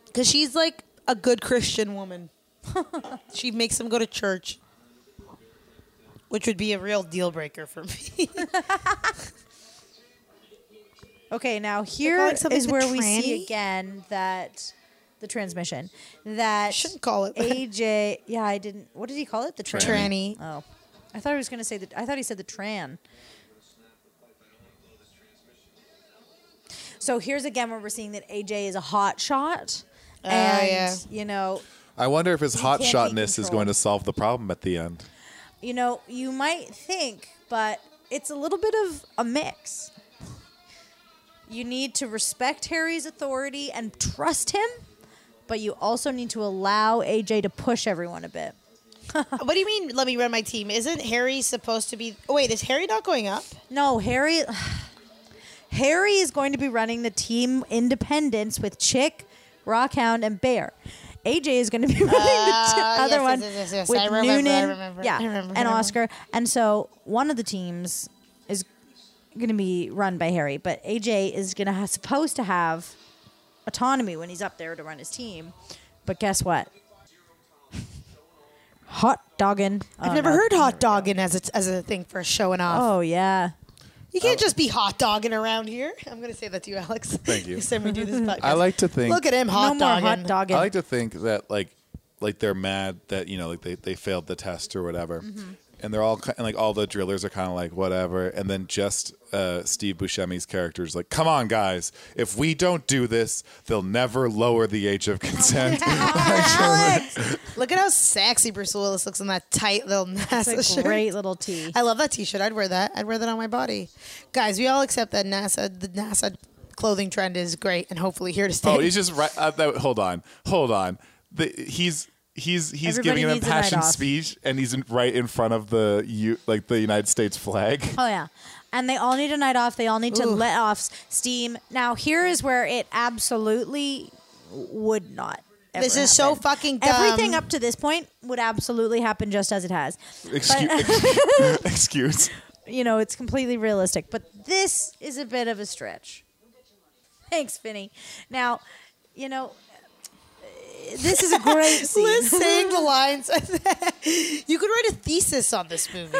because she's like a good Christian woman. she makes them go to church, which would be a real deal breaker for me. Okay, now here calling is something the where we see tranny? again that the transmission that Shouldn't call it that. AJ. Yeah, I didn't. What did he call it? The tran. Tranny. Oh, I thought he was going to say the. I thought he said the tran. So here's again where we're seeing that AJ is a hot shot, oh, and yeah. you know, I wonder if his hot shotness is going to solve the problem at the end. you know, you might think, but it's a little bit of a mix. You need to respect Harry's authority and trust him, but you also need to allow AJ to push everyone a bit. what do you mean? Let me run my team. Isn't Harry supposed to be? Oh wait, is Harry not going up? No, Harry Harry is going to be running the team independence with Chick, Rockhound, and Bear. AJ is going to be running the t- Ah, other yes, one yes, yes, with I remember, I Noonan, remember, yeah, I remember, I and remember. Oscar. And so one of the teams is going to be run by Harry, but AJ is going to supposed to have autonomy when he's up there to run his team. But guess what? Hot dogging. I've never heard hot dogging as a, as a thing for showing off. Oh yeah. You can't just be hot dogging around here. I'm going to say that to you, Alex. Thank you. Next time we do this podcast. I like to think Look at him hot no more dogging. hot dogging. I like to think that like like they're mad that you know like they, they failed the test or whatever, Mm-hmm. And they're all and like all the drillers are kind of like whatever, and then just uh, Steve Buscemi's character is like, come on guys, if we don't do this, they'll never lower the age of consent. Alex! Look at how sexy Bruce Willis looks in that tight little NASA It's a shirt. great little tee. I love that T-shirt. I'd wear that. I'd wear that on my body. Guys, we all accept that NASA, the NASA clothing trend is great and hopefully here to stay. oh, he's just right. Uh, that, hold on, hold on. The, he's he's he's Everybody giving an needs a night impassioned speech, and he's in, right in front of the U, like the United States flag. Oh yeah. And they all need a night off. They all need to let off steam. Now here is where it absolutely would not. ever This is so fucking dumb. Everything up to this point would absolutely happen just as it has. Excuse, excuse. You know, it's completely realistic. But this is a bit of a stretch. Thanks, Finny. Now, you know, this is a great scene. Liz saying the lines. you could write a thesis on this movie.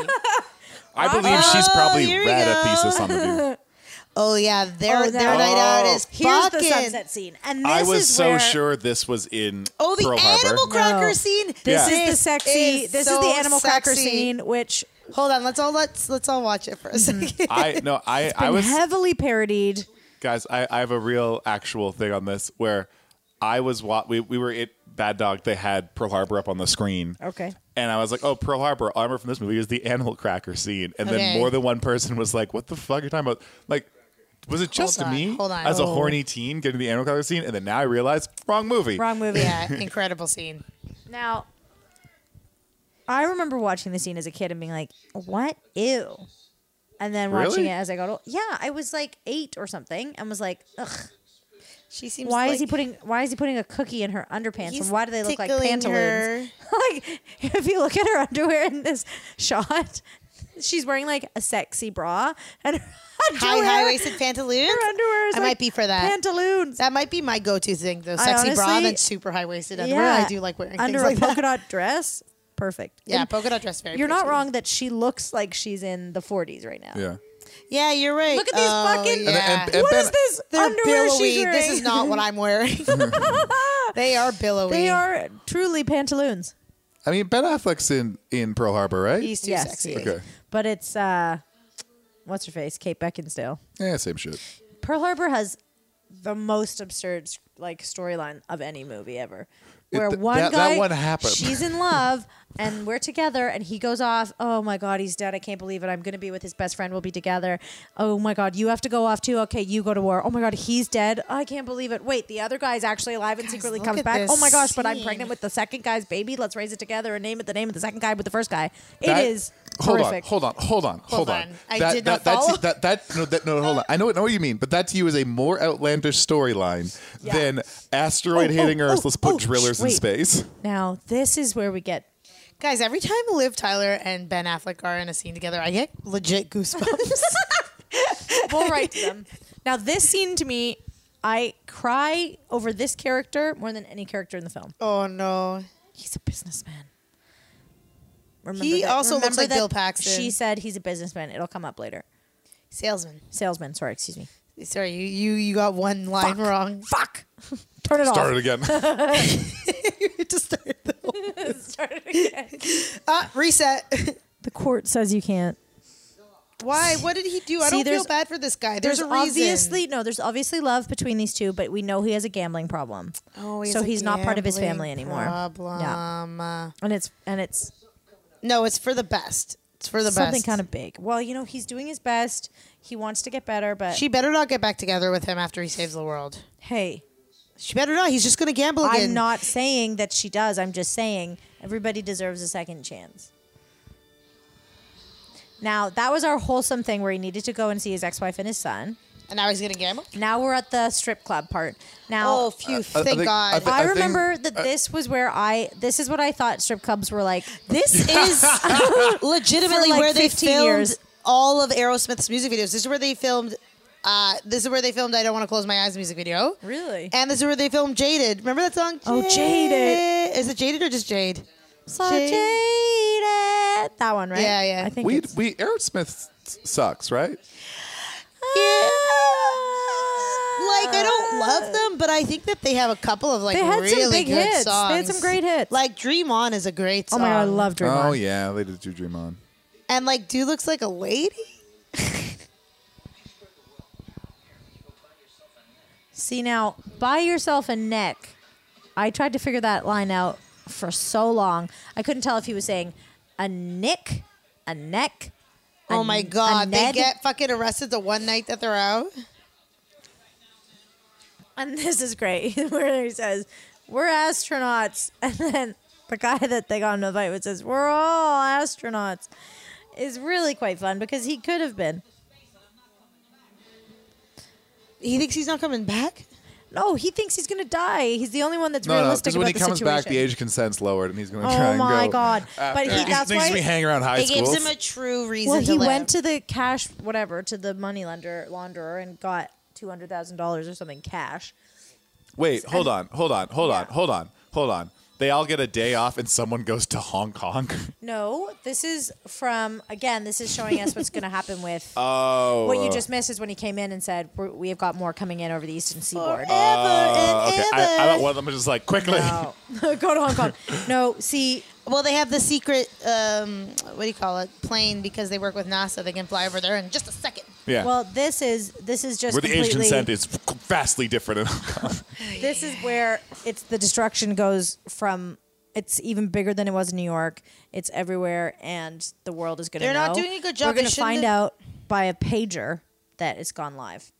I believe she's Oh, probably here we read a thesis on the view. Oh yeah, their Oh, their no. night out is Here's fucking. the sunset scene, and this I was is so where, sure this was in Oh, the Pearl animal Harbor. cracker No. scene. This Yeah. is the sexy. is this so is the animal cracker scene, which Hold on, let's all let's let's all watch it for a mhm. second. I no, I I been was heavily parodied. guys. I, I have a real actual thing on this where I was wa- we we were at Bad Dog. They had Pearl Harbor up on the screen. Okay. And I was like, "Oh, Pearl Harbor! All I remember from this movie is the animal cracker scene." And Okay. then more than one person was like, "What the fuck are you talking about?" Like, was it just Hold on, me hold on. as a Oh. horny teen getting the animal cracker scene? And then now I realize, wrong movie. Wrong movie. yeah, incredible scene. Now, I remember watching the scene as a kid and being like, "What? Ew!" And then watching Really? it as I got old. Yeah, I was like eight or something, and was like, "Ugh, She seems. why like is he putting? Why is he putting a cookie in her underpants? And why do they look like pantaloons?" like, if you look at her underwear in this shot, she's wearing like a sexy bra and her high underwear- high waisted pantaloons? Her underwear is I like might be for that. Pantaloons. That might be my go to thing though. I Sexy bra honestly- and super high waisted underwear. I do like wearing under things a like polka that. dot dress. Perfect. Yeah, And polka dot dress very. You're not wrong that she looks like she's in the 40s right now. Yeah. Yeah, you're right. Look at these Oh, fucking- And- Yeah. and- and What Ben- is this They're underwear she's billowy. wearing? This is not what I'm wearing. they are billowy. They are truly pantaloons. I mean, Ben Affleck's in in Pearl Harbor, right? He's too Yes. sexy. okay. But it's uh what's her face? Kate Beckinsale. Yeah, same shit. Pearl Harbor has the most absurd like storyline of any movie ever. It- Where th- one that- that guy one happened. she's in love and we're together and he goes off, "Oh my god, he's dead. I can't believe it. I'm going to be with his best friend. We'll be together. Oh my god, you have to go off too. Okay, you go to war. Oh my god, he's dead. I can't believe it. Wait, the other guy's actually alive and secretly comes back. Oh my gosh, but I'm pregnant with the second guy's baby. Let's raise it together and name it the name of the second guy with the first guy. It That- is Hold horrific. on, hold on, hold on, hold, on. I that, did that, not that's- follow. That, that, no, that, no, hold on. I know, know what you mean, but that to you is a more outlandish storyline Yeah. than asteroid Oh, hitting oh, Earth. oh, let's put oh, oh drillers sh- in wait. space. Now, this is where we get Guys, every time Liv Tyler and Ben Affleck are in a scene together, I get legit goosebumps. we'll write to them. Now, this scene to me, I cry over this character more than any character in the film. oh no. He's a businessman. Remember He that- also looks like that Bill Paxton. She said he's a businessman. It'll come up later. Salesman. Salesman. Sorry, excuse me. Sorry, you you, you got one line wrong. Fuck. Turn it off. Start it again. you to start the Start it again. ah, reset. The court says you can't. Why? What did he do? I See, don't feel bad for this guy. There's, There's, a obviously no. There's obviously love between these two, but we know he has a gambling problem, Oh, so a he's not part of his family anymore. Problem. Uh, and it's and it's no, it's for the best. It's for the best. something best. kind of big. Well, you know, he's doing his best. He wants to get better, but She better not get back together with him after he saves the world. hey, She better not. He's just gonna gamble again. I'm not saying that she does. I'm just saying everybody deserves a second chance. Now, that was our wholesome thing where he needed to go and see his ex-wife and his son. And now he's gonna gamble. Now we're at the strip club part. Now, Oh, phew! I thank think- God. I thi- I, think- remember that this was where I. This is what I thought strip clubs were like. this is legitimately like, where they 15 filmed years. all of Aerosmith's music videos. This is where they filmed. Uh, this is where they filmed "I Don't Want to Close My Eyes" music video. Really? And this is where they filmed "Jaded." Remember that song? Oh, Jaded. Is it "Jaded" or just "Jade"? So Jade. jaded. That one, right? Yeah, yeah. I think we it's, we Aerosmith sucks, right? Like I don't love them, but I think that they have a couple of like They had some really big good hits. songs. They had some great hits. Like "Dream On" is a great song. Oh my god, I love Dream oh, On. oh yeah, they did do Dream On. And like, dude looks like a lady. See now, buy yourself a neck. I tried to figure that line out for so long. I couldn't tell if he was saying a nick, a neck. Oh a- Oh my god, they get fucking arrested the one night that they're out. And this is great, where he says, "We're astronauts," and then the guy that they got in a fight with says, We're all astronauts, is really quite fun because he could have been. He thinks he's not coming back. No, he thinks he's going to die. He's the only one that's No, no, realistic because when about he the comes situation. back, the age of consent's lowered, and he's going to Oh try and my go. God. But he- after- that's thinks why- we hang around high school. It gives schools. him a true reason well, to he live. went to the cash, whatever, to the money lender, launderer and got $200,000 or something cash. Wait, hold on, hold on, hold on, Yeah. hold on, hold on. They all get a day off, and someone goes to Hong Kong. No, this is from, again, this is showing us what's going to happen with. oh, What you just missed is when he came in and said, We're, "We have got more coming in over the eastern seaboard." Oh, okay. I, I thought one of them was just like quickly. No, go to Hong Kong. No, see, Well, they have the secret, um, what do you call it, plane because they work with NASA. They can fly over there in just a second. Yeah. well, this is this is just where the age completely. consent is vastly different in This is where it's the destruction goes from. It's even bigger than it was in New York. It's everywhere, and the world is going to They're know. not doing a good job. We're going to shouldn't find have- out by a pager that it's gone live,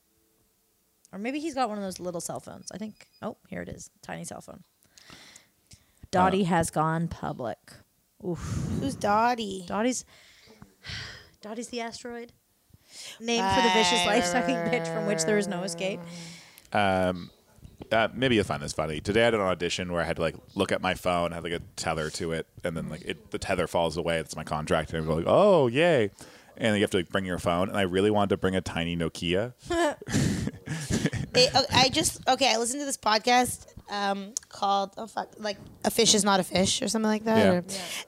or maybe he's got one of those little cell phones. I think. Oh, here it is, tiny cell phone. Dottie uh, has gone public. Oof. Who's Dottie? Dottie's Dottie's the asteroid. Named for the vicious life sucking bitch from which there is no escape. Uh, maybe you'll find this funny. Today I did an audition where I had to like look at my phone, had like a tether to it, and then like it, the tether falls away. It's my contract, and I'm like, oh yay! And you have to like bring your phone, and I really wanted to bring a tiny Nokia. They, uh, I just okay. I listened to this podcast um, called oh fuck, like a fish is not a fish or something like that. Yeah. or-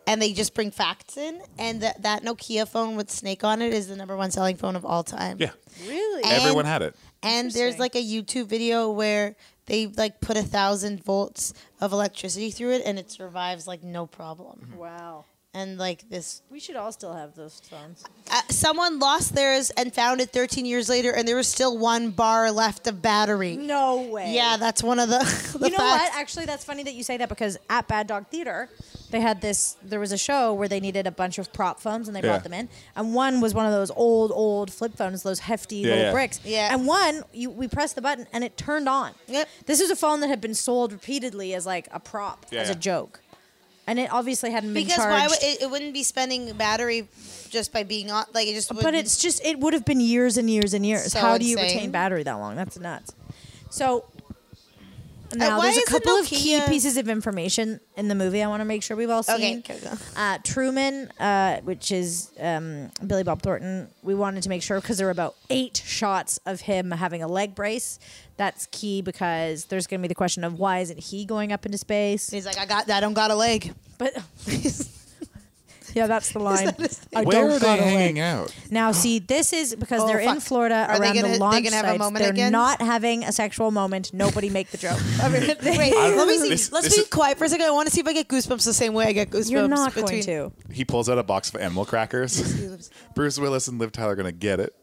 And they just bring facts in, and that that Nokia phone with snake on it is the number one selling phone of all time. Yeah, Really? And- everyone had it. And there's like a YouTube video where they like put a thousand volts of electricity through it, and it survives like no problem. Wow. And like this, We should all still have those phones. uh, someone lost theirs and found it 13 years later, and there was still one bar left of battery. No way. Yeah, that's one of the. the you know what? Actually, that's funny that you say that because at Bad Dog Theater, they had this. There was a show where they needed a bunch of prop phones and they Yeah. brought them in, and one was one of those old, old flip phones, those hefty Yeah, little yeah. bricks. Yeah. And one, you, we pressed the button and it turned on. Yep. This is a phone that had been sold repeatedly as like a prop, Yeah, as yeah. a joke, and it obviously hadn't been Because charged. why would it, it wouldn't be spending battery just by being on? Like it just. But it's just it would have been years and years and years. So How do you insane. retain battery that long? That's nuts. So now why there's a couple of key pieces of information in the movie I want to make sure we've all seen. okay, go. Uh, Truman, uh, which is um, Billy Bob Thornton, we wanted to make sure because there were about eight shots of him having a leg brace. That's key because there's going to be the question of why isn't he going up into space? He's like, I got, I don't got a leg. But yeah, that's the line. I Where don't are they a leg. hanging out? Now, see, this is because Oh, they're in fuck. Florida Are they around gonna- the they launch gonna have a sites. moment they're again? not having a sexual moment. Nobody make the joke. Wait, let me see. This- Let's this be is- quiet for a second. I want to see if I get goosebumps the same way I get goosebumps. You're not between- going to. He pulls out a box of animal crackers. Bruce Willis and Liv Tyler are gonna get it.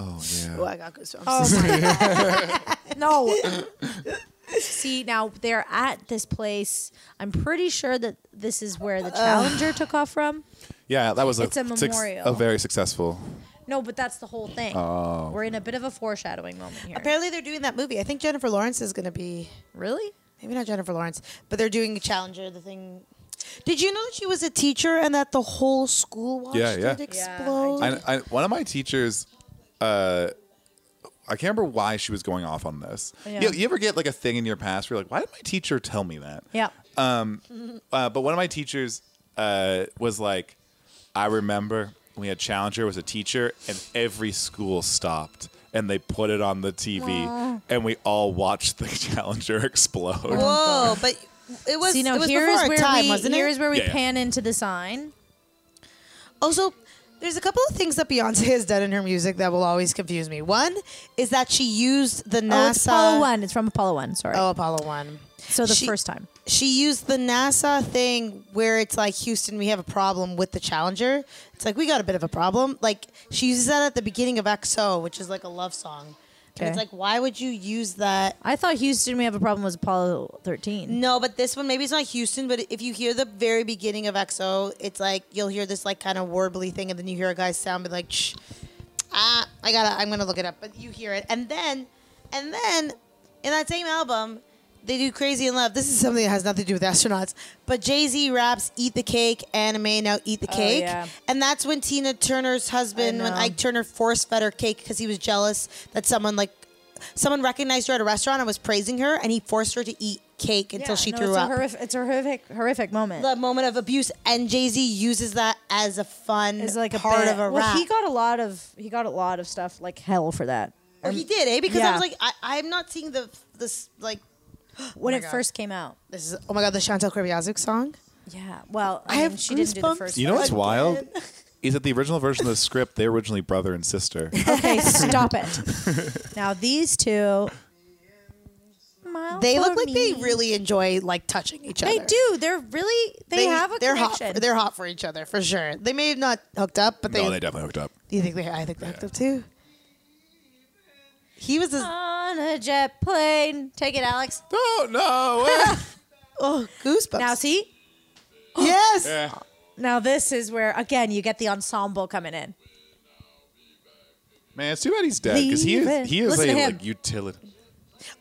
Oh yeah. Oh, I got goosebumps. Oh no. See, now they're at this place. I'm pretty sure that this is where the Challenger took off from. Yeah, that was a, It's a suc- memorial. a very successful. No, but that's the whole thing. Oh. We're in a bit of a foreshadowing moment here. Apparently, they're doing that movie. I think Jennifer Lawrence is going to be. Really? Maybe not Jennifer Lawrence, but they're doing Challenger. The thing. Did you know that she was a teacher and that the whole school watched Yeah, yeah. it Yeah, I explode? I, I, one of my teachers, uh, I can't remember why she was going off on this. Yeah. You, you ever get like a thing in your past where you're like, why did my teacher tell me that? Yeah. Uh, but one of my teachers uh, was like, I remember we had Challenger was a teacher, and every school stopped and they put it on the TV, and we all watched the Challenger explode. Whoa, but it was. See, now it was here's before our where time, we wasn't here's it? where we Yeah, yeah. pan into the sign. Also, there's a couple of things that Beyonce has done in her music that will always confuse me. One is that she used the NASA. Oh, it's Apollo One. It's from Apollo One. Sorry. Oh, Apollo One. so the she- first time. She used the NASA thing where it's like Houston, we have a problem with the Challenger. It's like we got a bit of a problem. Like she uses that at the beginning of XO, which is like a love song. And it's like, why would you use that? I thought Houston we have a problem was Apollo 13. No, but this one maybe it's not Houston, but if you hear the very beginning of XO, it's like you'll hear this like kind of warbly thing, and then you hear a guy sound be like, Shh, ah, I gotta, I'm gonna look it up, but you hear it, and then, and then, in that same album, they do Crazy in Love. This is something that has nothing to do with astronauts. But Jay Z raps "Eat the Cake," anime now "Eat the Oh, Cake," yeah. and that's when Tina Turner's husband, when. Ike Turner force fed her cake because he was jealous that someone like someone recognized her at a restaurant and was praising her, and he forced her to eat cake until Yeah, she no, threw it's up. A horrific, it's a horrific, horrific moment. the moment of abuse, and Jay Z uses that as a fun It's like a part bit- of a well, rap. he got a lot of he got a lot of stuff like hell for that. oh, he did, eh? Because I was like, I, I'm not seeing the this like when oh my it God. first came out. this is oh my god the Chantal Kreviazuk song. Yeah. Well, I, I mean, have she didn't do the goosebumps. first. You know what's Again. wild? Is that the original version of the script? They're originally brother and sister. Okay, stop it. Now these two. Smile They look like me. they really enjoy like touching each other. They do. They're really. They, have a they're connection. hot. They're hot for each other for sure. They may have not hooked up, but they. no, they definitely hooked up. you think they? I think they hooked up too. He was. A, on a jet plane. Take it, Alex. Oh no! oh, goosebumps. Now see. yes. yeah. Now this is where again you get the ensemble coming in. Man, it's too bad he's dead because he Leave is—he is Listen a to him. like utility.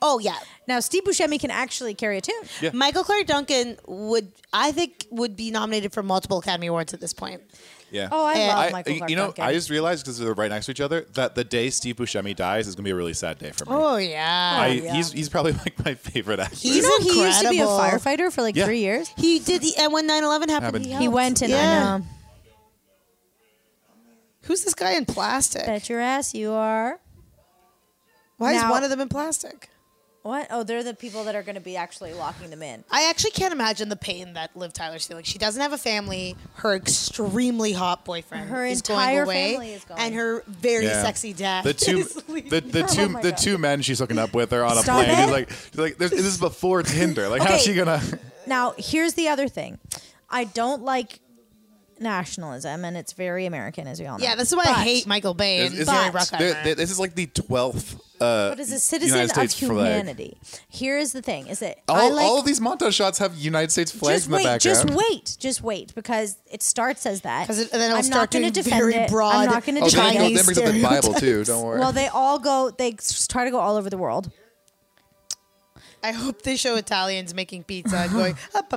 Oh yeah. Now Steve Buscemi can actually carry a tune. Yeah. Michael Clarke Duncan would, I think, would be nominated for multiple Academy Awards at this point. Yeah. Oh, I And- love I, Michael Clarke you know, Duncan. I just realized because they're right next to each other that the day Steve Buscemi dies is gonna be a really sad day for me. Oh yeah. I, oh, yeah. He's he's probably like my favorite actor. He's you know he used to be a firefighter for like Yeah. three years. he did the and when 9/11 happened, Happened. he, He He went and yeah. I know. Who's this guy in plastic? Bet your ass you are. Why is one of them in plastic? What? Oh, they're the people that are going to be actually locking them in. I actually can't imagine the pain that Liv Tyler's feeling. She doesn't have a family. Her extremely hot boyfriend Her is entire going away, family is going. and her very Yeah. sexy dad. The two, is leaving. the, the oh two, Oh my the God. two men she's hooking up with are on a Stop plane. it. He's like, he's like, this, this is before Tinder. Like, how's Okay. she gonna? Now, here's the other thing. I don't like nationalism, and it's very American, as we all know. yeah, this is why I But- hate Michael Bay and Is- is- Jerry But- There- Bruckheimer. there- this is like the twelfth. Uh, But as a citizen United States of flag. humanity, here is the thing: is that All, I like all of these montage shots have United States flags just in the wait, background. just wait, just wait, because it starts as that. 'Cause it- and then it'll I'm start not going to doing defend very it. broad I'm not going to Oh, then, defend it go- it. Chinese then brings up the Bible too. Don't worry. Well, they all go. They s- try to go all over the world. I hope they show Italians making pizza and going. "Ah,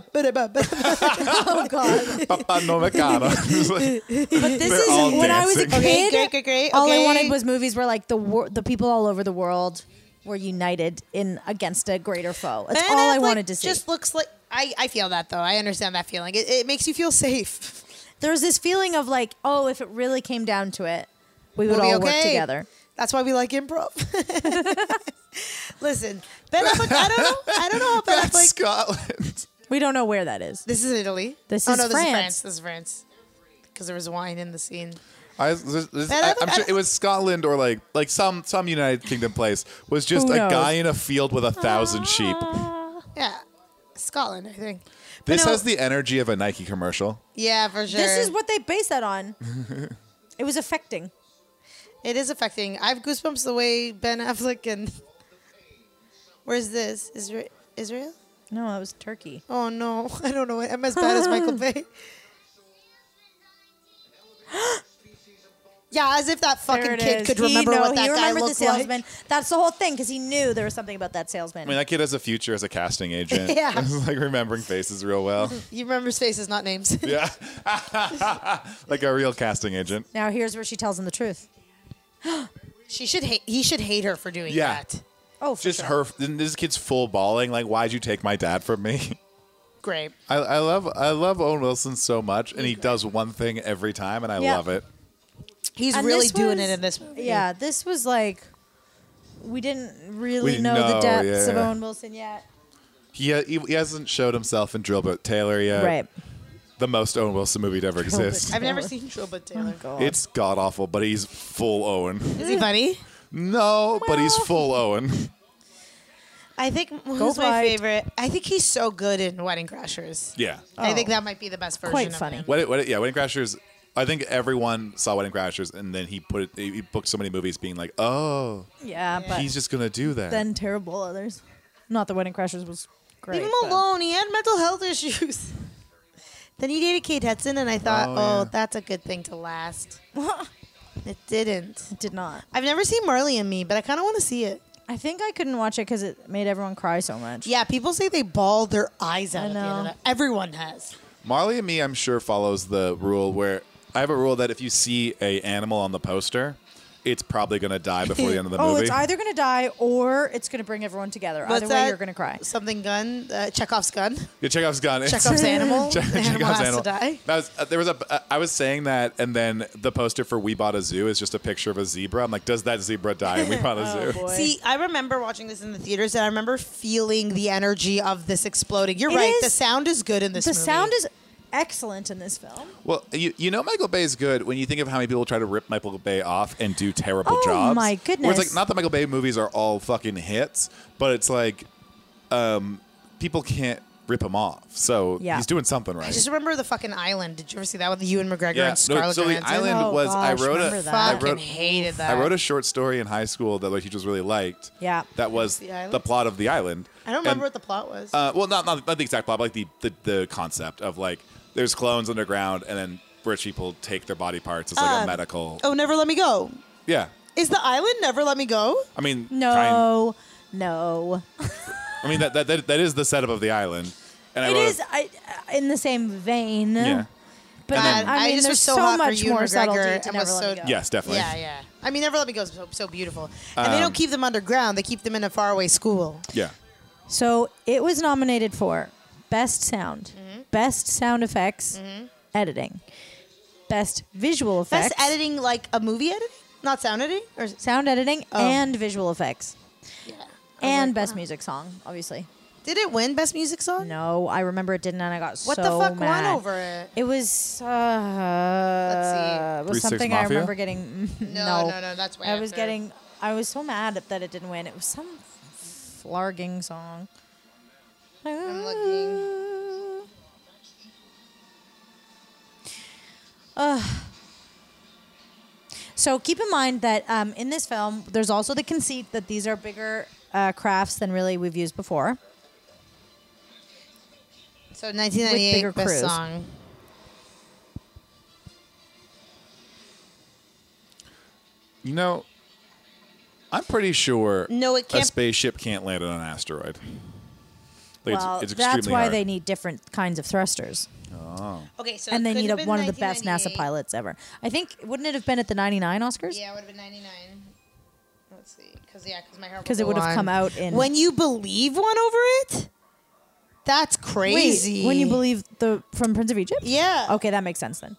Oh God! Papa no Meccano. But this They're all is when I was a dancing. kid. Okay, great, great, great. All I okay. wanted was movies where like the wor- the people all over the world were united in against a greater foe. That's Ben all I Affleck wanted to see. Just looks like I, I feel that though. I understand that feeling. It, it makes you feel safe. There's this feeling of like, oh, if it really came down to it, we would We'll be all work okay. together. That's why we like improv. Listen, Ben Affleck. I don't know. I don't know how Ben That's Affleck. Scotland. We don't know where that is. This is Italy. This oh is no, this France. is France. This is France. Because there was wine in the scene. I, this- this- Ben I, Affleck- am sure it was Scotland or like like some some United Kingdom place was just a guy in a field with a thousand ah. sheep. Yeah, Scotland, I think. This no- has the energy of a Nike commercial. Yeah, for sure. This is what they base that on. it was affecting. It is affecting. I have goosebumps the way Ben Affleck and. Where's this? Isra- Israel? No, it was Turkey. Oh no, I don't know. I'm as bad as Michael Bay. yeah, as if that fucking it kid is. could He remember know- what that he guy remembered looked the salesman. like. That's the whole thing because he knew there was something about that salesman. I mean, that kid has a future as a casting agent. Yeah. like remembering faces real well. You remember faces, not names. yeah, like a real casting agent. now here's where she tells him the truth. she should hate. He should hate her for doing Yeah. that. Oh, for Just sure. her. This kid's full bawling. Like, why'd you take my dad from me? Great. I, I love I love Owen Wilson so much, and he does one thing every time, and I Yeah. love it. He's And really this doing was- it in this movie. Yeah, this was like we didn't really We didn't know, the know, depths of yeah. Owen Wilson yet. He, he he hasn't showed himself in Drillbit Taylor yet. right. The most Owen Wilson movie to ever exist. I've never Taylor. seen Showbud oh Taylor. God. It's god awful, but he's full Owen. Is he funny? No, but he's full Owen. I think who's my Fight. favorite. I think he's so good in Wedding Crashers. Yeah. I Oh. think that might be the best version. Quite of funny. him. What, what, yeah, Wedding Crashers. I think everyone saw Wedding Crashers, and then he put it, he booked so many movies, being like, "Oh, Yeah, but he's just gonna do that." then terrible others. Not the Wedding Crashers was great. Leave him but- alone. He had mental health issues. then he dated Kate Hudson, and I thought, Oh, oh, yeah. that's a good thing to last. it didn't. It did not. I've never seen Marley and Me, but I kind of want to see it. I think I couldn't watch it because it made everyone cry so much. Yeah, people say they bawled their eyes out I at the end of know. Everyone has. Marley and me, I'm sure, follows the rule where I have a rule that if you see a animal on the poster, it's probably going to die before the end of the movie. oh, movie. it's either gonna die or it's gonna bring everyone together. What's either way, that? you're gonna cry. Something gun, uh, Chekhov's gun. Yeah, Chekhov's gun. Chekhov's animal. Che- animal Chekhov's has animal. to die. That was, uh, there was a. Uh, I was saying that, and then the poster for We Bought a Zoo is just a picture of a zebra. I'm like, does that zebra die? And we bought a Oh, zoo. boy. See, I remember watching this in the theaters, and I remember feeling the energy of this exploding. You're It right. is- the sound is good in this. the movie. sound is excellent in this film. Well, you, you know Michael Bay is good when you think of how many people try to rip Michael Bay off and do terrible Oh, jobs. Oh my Where it's like not that Michael Bay movies are all fucking hits, but it's like um, people can't rip him off. So Yeah. he's doing something right. I just remember the fucking island. Did you ever see that with Ewan McGregor yeah. and Scarlett so the island Oh, was I wrote remember a that. I wrote hated that. I wrote a short story in high school that my teachers really liked. Yeah. That was The the plot of the island. I don't remember And- what the plot was. Uh, well, not, not not the exact plot, but like the, the the concept of like there's clones underground, and then rich people take their body parts as like Uh, a medical. oh, Never Let Me Go. Yeah, Is the island Never Let Me Go? I mean, kind- No, no. I mean that, that that that is the setup of the island, and I It wrote is I, in the same vein. yeah, But And then- I mean, I just there's was so, so much more McGregor subtlety to and Never was Let so Me Go. yes, definitely. Yeah, yeah. I mean, Never Let Me Go is so, so beautiful, and they Um, don't keep them underground. They keep them in a faraway school. yeah. So it was nominated for Best Sound, Mm-hmm. Best Sound Effects, Editing, Best Visual Effects, Best editing, like a movie editing, not sound editing, or Sound Editing, Oh. and Visual Effects, yeah. And like, Best wow. Music Song, obviously. Did it win Best Music Song? No, I remember it didn't, and I got so much. What so the fuck mad. won over it? It was uh, Let's was Three Six something I Mafia? remember getting. No, no, no, that's way I was after. getting. I was so mad that it didn't win. It was some flarging song. I'm looking. So keep in mind that um, in this film, there's also the conceit that these are bigger uh, crafts than really we've used before. So 1998 best crews. song. You know, I'm pretty sure No, it a can't- spaceship can't land on an asteroid. Like, well, it's, that's extremely why hard. they need different kinds of thrusters, Oh. Okay, so and it they need a, one of the best NASA pilots ever. I think wouldn't it have been at the '99 Oscars? Yeah, it would have been 99. Let's see. Because, yeah, because my heart because it would have come out in. When You Believe won over it? That's crazy. Wait, when you believe the from Prince of Egypt? Yeah. Okay, that makes sense then.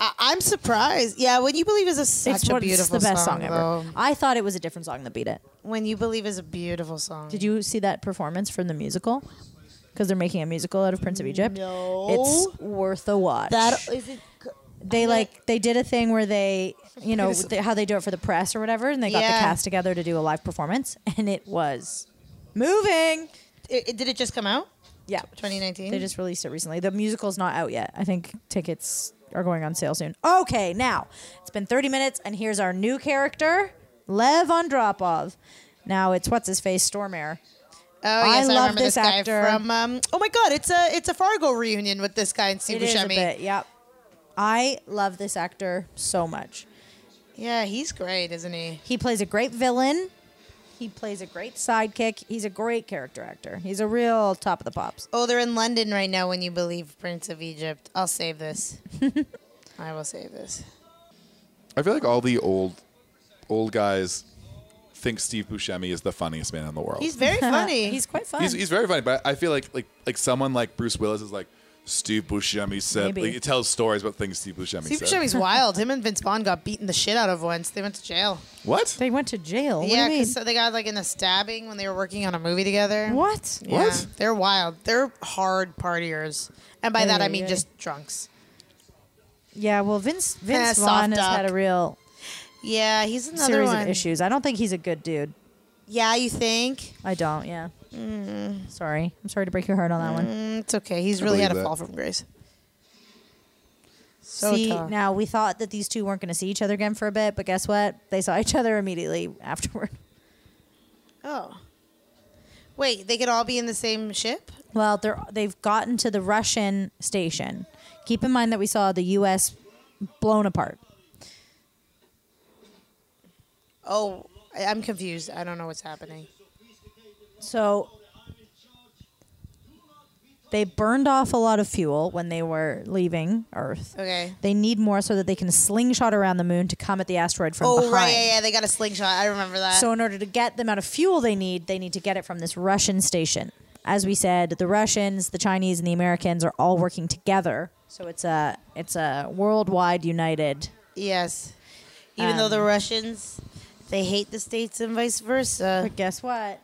I- I'm surprised. Yeah, When You Believe is a, such it's a what- it's beautiful the best song, ever. though. I thought it was a different song that beat it. When You Believe is a beautiful song. Did you see that performance from the musical? Because they're making a musical out of Prince of Egypt. No. It's worth a watch. That is it. they I'm like they did a thing where they, you know, they, how they do it for the press or whatever, and they got the cast together to do a live performance, and it was moving. It, it- did it just come out? Yeah, 2019. they just released it recently. The musical's not out yet. I think tickets are going on sale soon. Okay, now it's been 30 minutes, and here's our new character, Lev Andropov. Now it's what's his face, Stormare. Oh I yes, I, love remember this this, guy actor. from. Um, oh my god, it's a it's a Fargo reunion with this guy and Steve It is a Buscemi. bit, yep. I love this actor so much. Yeah, he's great, isn't he? He plays a great villain. He plays a great sidekick. He's a great character actor. He's a real top of the pops. Oh, they're in London right now. When you believe Prince of Egypt, I'll save this. I will save this. I feel like all the old old guys think Steve Buscemi is the funniest man in the world. He's very funny. He's quite funny. He's, he's very funny, but I feel like like like someone like Bruce Willis is like Steve Buscemi said. Maybe. Like, it tells stories about things Steve Buscemi Steve said. Buscemi's wild. Him and Vince Vaughn got beaten the shit out of once. They went to jail. What? they went to jail. What yeah, do you mean? because they got like in a stabbing when they were working on a movie together. what? Yeah, What? They're wild. They're hard partiers, and by Ay, that I mean ay. just drunks. Yeah, well, Vince Vince eh, Vaughn has duck. had a real Yeah, he's another series one. of issues. I don't think he's a good dude. Yeah, you think? I don't. Yeah. Sorry. I'm sorry to break your heart on that one. Mm, it's okay. He's I really had a that. fall from grace. So see, tough. now we thought that these two weren't going to see each other again for a bit, but guess what? They saw each other immediately afterward. Oh. Wait, they could all be in the same ship? Well, they're they've gotten to the Russian station. Keep in mind that we saw the U.S. blown apart. Oh, I'm confused. I don't know what's happening. So they burned off a lot of fuel when they were leaving Earth. Okay. They need more so that they can slingshot around the moon to come at the asteroid from Oh behind. right, yeah, yeah. They got a slingshot. I remember that. So in order to get the amount of fuel they need, they need to get it from this Russian station. As we said, the Russians, the Chinese, and the Americans are all working together. So it's a it's a worldwide united. yes. Even though the Um, Russians, they hate the states and vice versa. But guess what?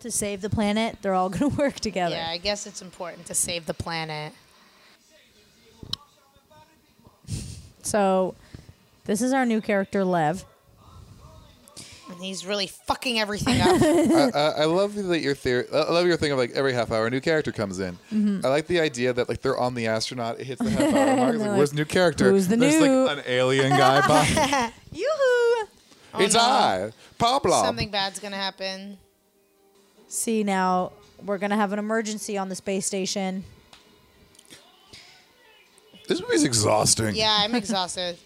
To save the planet, they're all going to work together. Yeah, I guess it's important to save the planet. So this is our new character, Lev. And he's really fucking everything up. I, I, I love that your theory. I love your thing of like every half hour a new character comes in. Mm-hmm. I like the idea that like they're on the astronaut. It hits the half hour mark. It's like, like, where's the new character? "Who's the There's new-" like an alien guy. By. Yoo-hoo! It's no. I, Pablo. Something bad's gonna happen. See now, we're going to have an emergency on the space station. This movie's exhausting. Yeah, I'm exhausted.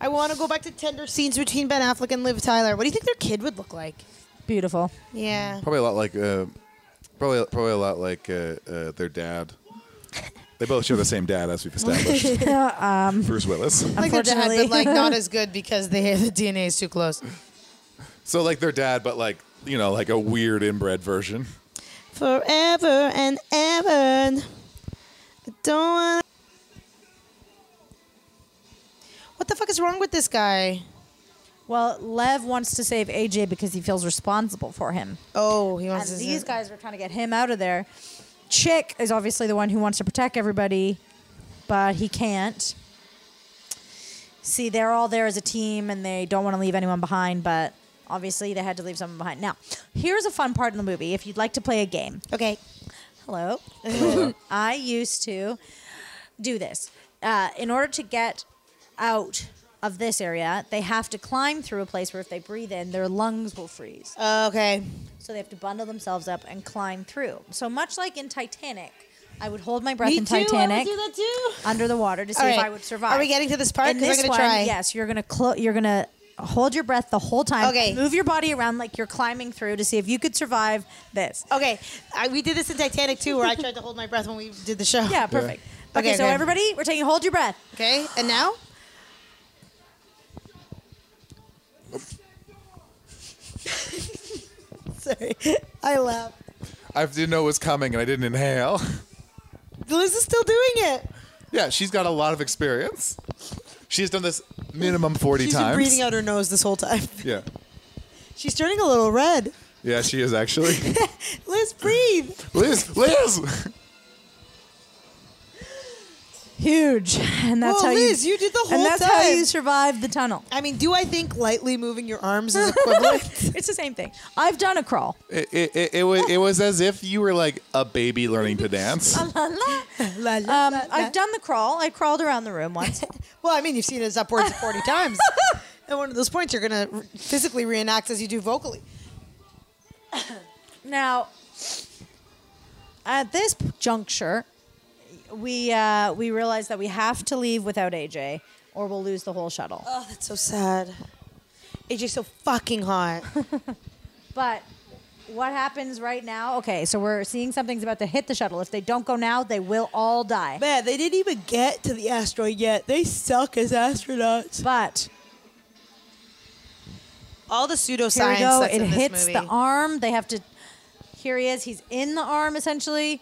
I want to go back to tender scenes between Ben Affleck and Liv Tyler. What do you think their kid would look like? Beautiful. Yeah. Probably a lot like uh, probably probably a lot like uh, uh, their dad. They both share the same dad, as we've established. um, Bruce Willis. Like their dad, but like not as good because they the DNA is too close. So like their dad, but like you know, like a weird inbred version. Forever and ever. I don't want. What the fuck is wrong with this guy? well, Lev wants to save AJ because he feels responsible for him. Oh, he And wants to. these guys are trying to get him out of there. Chick is obviously the one who wants to protect everybody, but he can't. See, they're all there as a team and they don't want to leave anyone behind, but obviously they had to leave someone behind. Now, here's a fun part in the movie if you'd like to play a game. Okay. Hello. I used to do this. Uh, in order to get out of this area, they have to climb through a place where if they breathe in, their lungs will freeze. Okay. So they have to bundle themselves up and climb through. So much like in Titanic, I would hold my breath Me in too. Titanic do that too. under the water to see All if. I would survive. Are we getting to this part? Because I'm gonna one, try. yes, you're gonna clo- you're gonna hold your breath the whole time. Okay. Move your body around like you're climbing through to see if you could survive this. Okay, I, we did this in Titanic too, where I tried to hold my breath when we did the show. Yeah, perfect. Okay, Okay, so okay. everybody, we're taking hold your breath. Okay, and now? Sorry, I laughed. I didn't know it was coming, and I didn't inhale. Liz is still doing it. yeah, she's got a lot of experience. She's done this minimum forty She's times. breathing out her nose this whole time. Yeah, She's turning a little red. yeah, she is actually. Liz, breathe. Liz, Liz. Huge, and that's Whoa, how Liz, you. you did the whole and that's time. how you survive the tunnel. I mean, do I think lightly moving your arms is equivalent? It's the same thing. I've done a crawl. It, it, it, it was it was as if you were like a baby learning to dance. La, la, Um, la, la. I've done the crawl. I crawled around the room once. Well, I mean, you've seen it upwards of 40 times. At one of those points, you're going to physically reenact as you do vocally. Now, at this juncture, we uh, we realize that we have to leave without AJ, or we'll lose the whole shuttle. Oh, that's so sad. AJ's so fucking hot. But what happens right now? Okay, so we're seeing something's about to hit the shuttle. If they don't go now, they will all die. Man, they didn't even get to the asteroid yet. They suck as astronauts. But All the pseudoscience here we go. that's It in this hits movie. the arm. They have to. Here he is. He's in the arm essentially.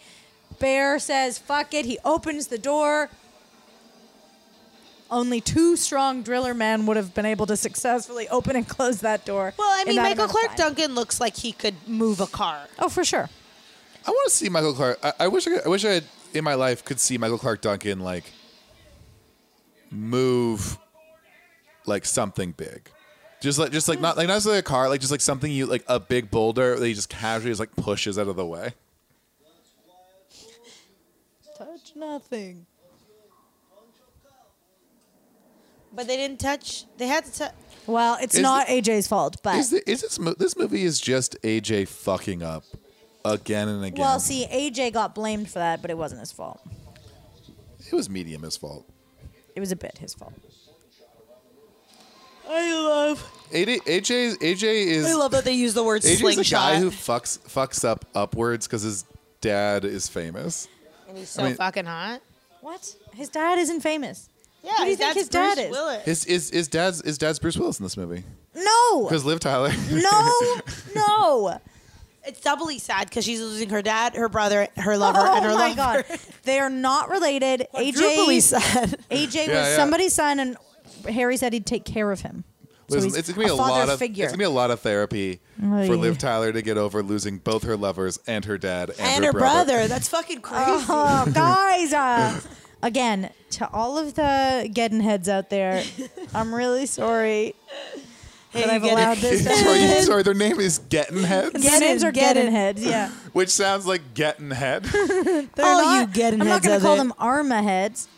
Bear says, "Fuck it." He opens the door. Only two strong driller men would have been able to successfully open and close that door. Well, I mean, Michael Clarke time. Duncan looks like he could move a car. Oh, for sure. I want to see Michael Clarke. I, I wish I, could, I wish I had, in my life could see Michael Clarke Duncan like move like something big. Just like just like not like not necessarily a car, like just like something you like a big boulder that he just casually just like pushes out of the way. Touch nothing. But they didn't touch. They had to touch. Well, it's Is not the- AJ's fault, but Is, the, is this mo- this movie is just AJ fucking up again and again? well, see, AJ got blamed for that, but it wasn't his fault. it was medium his fault. It was a bit his fault. I love. AJ, AJ, AJ is I love that they use the word AJ is a slingshot. guy who fucks fucks up upwards because his dad is famous. And he's so I mean- fucking hot. What? His dad isn't famous. Yeah, Who do you think his dad is? Willis. His is his dad's his dad's Bruce Willis in this movie No. because Liv Tyler. No. no. It's doubly sad because she's losing her dad, her brother, her lover, oh and her my lover. god. They are not related. AJ sad. AJ Yeah, was yeah. somebody's son and Harry said he'd take care of him. So Listen, he's it's gonna be a, father lot of figure. it's gonna be a lot of therapy Oh, for. Liv Tyler to get over losing both her lovers and her dad and, and her brother. That's fucking crazy. Oh, guys, uh, again, to all of the getting heads out there, I'm really sorry Hey, that I've allowed it? this sorry, sorry, their name is Getting Heads, Their names are Get heads, yeah. which sounds like Getting Head. They're All not, you getting I'm not heads going to call there. them arma heads.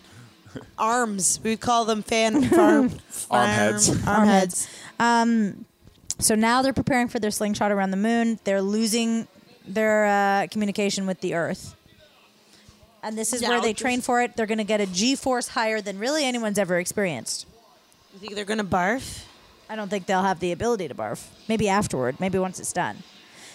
Arms. We call them fan farm, Arm heads. Arm, Arm heads. So now they're preparing for their slingshot around the moon. They're losing their uh, communication with the Earth. And this is Now where they just- train for it. They're going to get a G force higher than really anyone's ever experienced. You think they're gonna barf? I don't think they'll have the ability to barf. Maybe afterward, maybe once it's done.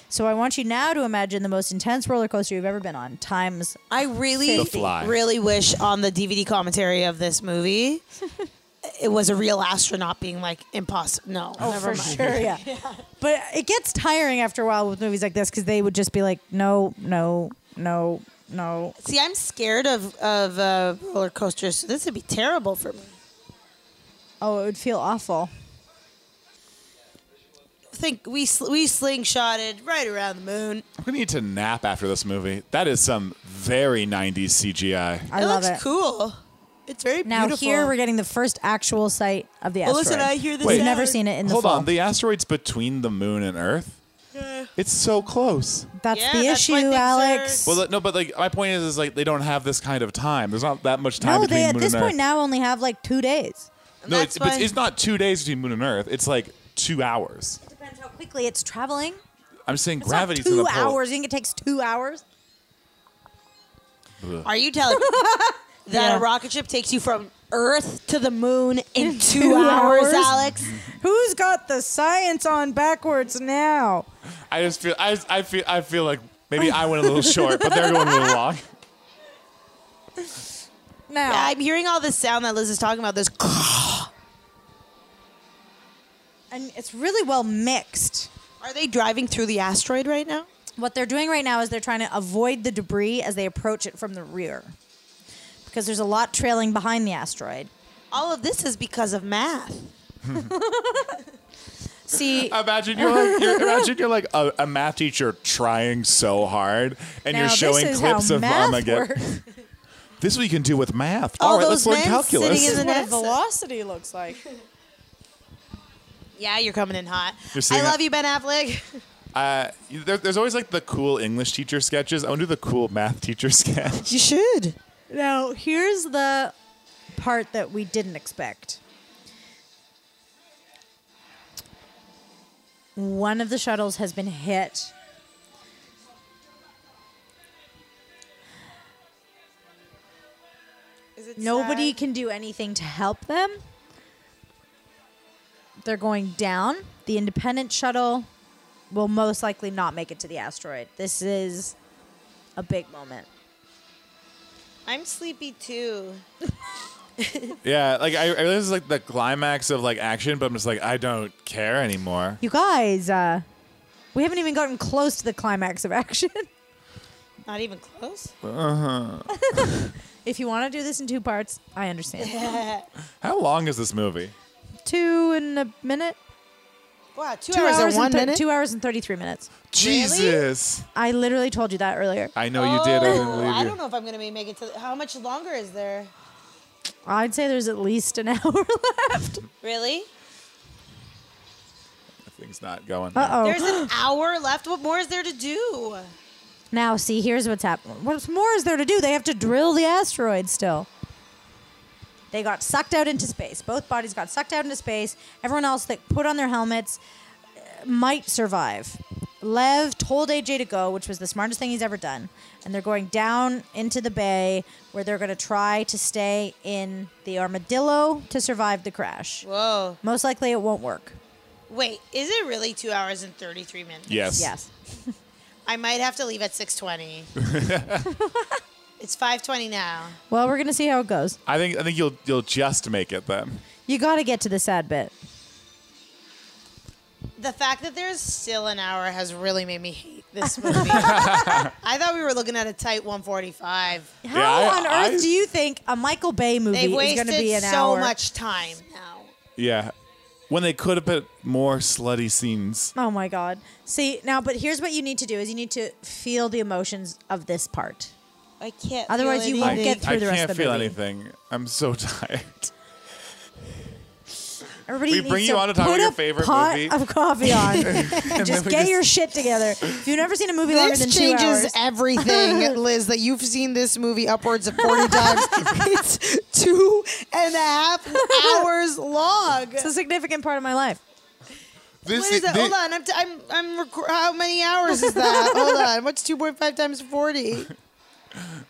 So I want you now to imagine the most intense roller coaster you've ever been on, times I really, The Fly. really wish on the DVD commentary of this movie, it was a real astronaut being like impossible. No, Oh, never for mind. sure, yeah. But it gets tiring after a while with movies like this because they would just be like, no, no, no, no. See, I'm scared of of uh, roller coasters. So this would be terrible for me. Oh, it would feel awful. Think we sl- we slingshotted right around the moon. We need to nap after this movie. That is some very 90s CGI. I it love looks it. cool. It's very Now beautiful. here we're getting the first actual sight of the asteroid. Well, asteroid. listen, I hear this. Wait. We've never seen it in the Hold fall. on, the asteroid's between the moon and Earth. It's so close. That's Yeah, the that's why issue, things Alex. are- Well, no, but like my point is, is like they don't have this kind of time. There's not that much time no, between they at moon this and point Earth. now only have like two days. And no, that's it's, but why- it's not two days between moon and Earth. It's like two hours. It depends how quickly it's traveling. I'm saying It's gravity's not two gonna pull. hours. You think it takes two hours? Ugh. Are you telling me that Yeah. a rocket ship takes you from Earth to the moon in two, two hours, hours? Alex? Who's got the science on backwards now? I just feel, I, I feel, I feel like maybe I went a little short, but they're going a little long. Now, Yeah, I'm hearing all this sound that Liz is talking about. This. And it's really well mixed. Are they driving through the asteroid right now? What they're doing right now is they're trying to avoid the debris as they approach it from the rear. Because there's a lot trailing behind the asteroid. All of this is because of math. See, Imagine you're like, you're, imagine you're like a, a math teacher trying so hard, and now you're showing clips of math Armageddon. This is what you can do with math. All All right, those let's learn men calculus. sitting in the NASA. velocity looks like. Yeah, you're coming in hot. You're I love it. you, Ben Affleck. Uh, there, there's always like the cool English teacher sketches. I want to do the cool math teacher sketch. You should. Now, here's the part that we didn't expect. One of the shuttles has been hit. Is it Nobody sad? can do anything to help them. They're going down. The independent shuttle will most likely not make it to the asteroid. This is a big moment. I'm sleepy too. Yeah, like I, I realize it's like the climax of like action, but I'm just like I don't care anymore. You guys, uh, we haven't even gotten close to the climax of action. Not even close. Uh-huh. if you want to do this in two parts, I understand. How long is this movie? Two in a minute. Wow, two, Two hours, hours, and one and thir- minute. Two hours and thirty-three minutes. Jesus, I literally told you that earlier. I know you did. I didn't Oh, believe I don't know if I'm gonna be make it to. How much longer is there? I'd say there's at least an hour left. Really? Thing's not going. Uh oh. There's an hour left. What more is there to do? Now, see, here's what's happening. What more is there to do? They have to drill the asteroid still. They got sucked out into space. Both bodies got sucked out into space. Everyone else that put on their helmets uh, might survive. Lev told AJ to go, which was the smartest thing he's ever done. And they're going down into the bay where they're going to try to stay in the armadillo to survive the crash. Whoa. Most likely it won't work. Wait, is it really two hours and 33 minutes? Yes. Yes. I might have to leave at 6:20. it's 5:20 now. Well, we're going to see how it goes. I think I think you'll you'll just make it then. You got to get to the sad bit. The fact that there's still an hour has really made me hate this movie. I thought we were looking at a tight 145. How I- on earth I- do you think a Michael Bay movie They've is going to be an hour? so hour? much time now. Yeah. When they could have put more slutty scenes. Oh my god. See, now but here's what you need to do is you need to feel the emotions of this part. I can't. Otherwise feel you won't get through I the rest can't feel anything. I'm so tired. Everybody We bring you on to talk about your a favorite pot movie. of coffee on. just get just- your shit together. If you've never seen a movie longer This than two hours, changes everything, Liz. That you've seen this movie upwards of forty times. It's two and a half hours long. it's a significant part of my life. This What is that? the- Hold on, I'm, t- I'm, I'm. Rec- how many hours is that? Hold on. What's two point five times forty?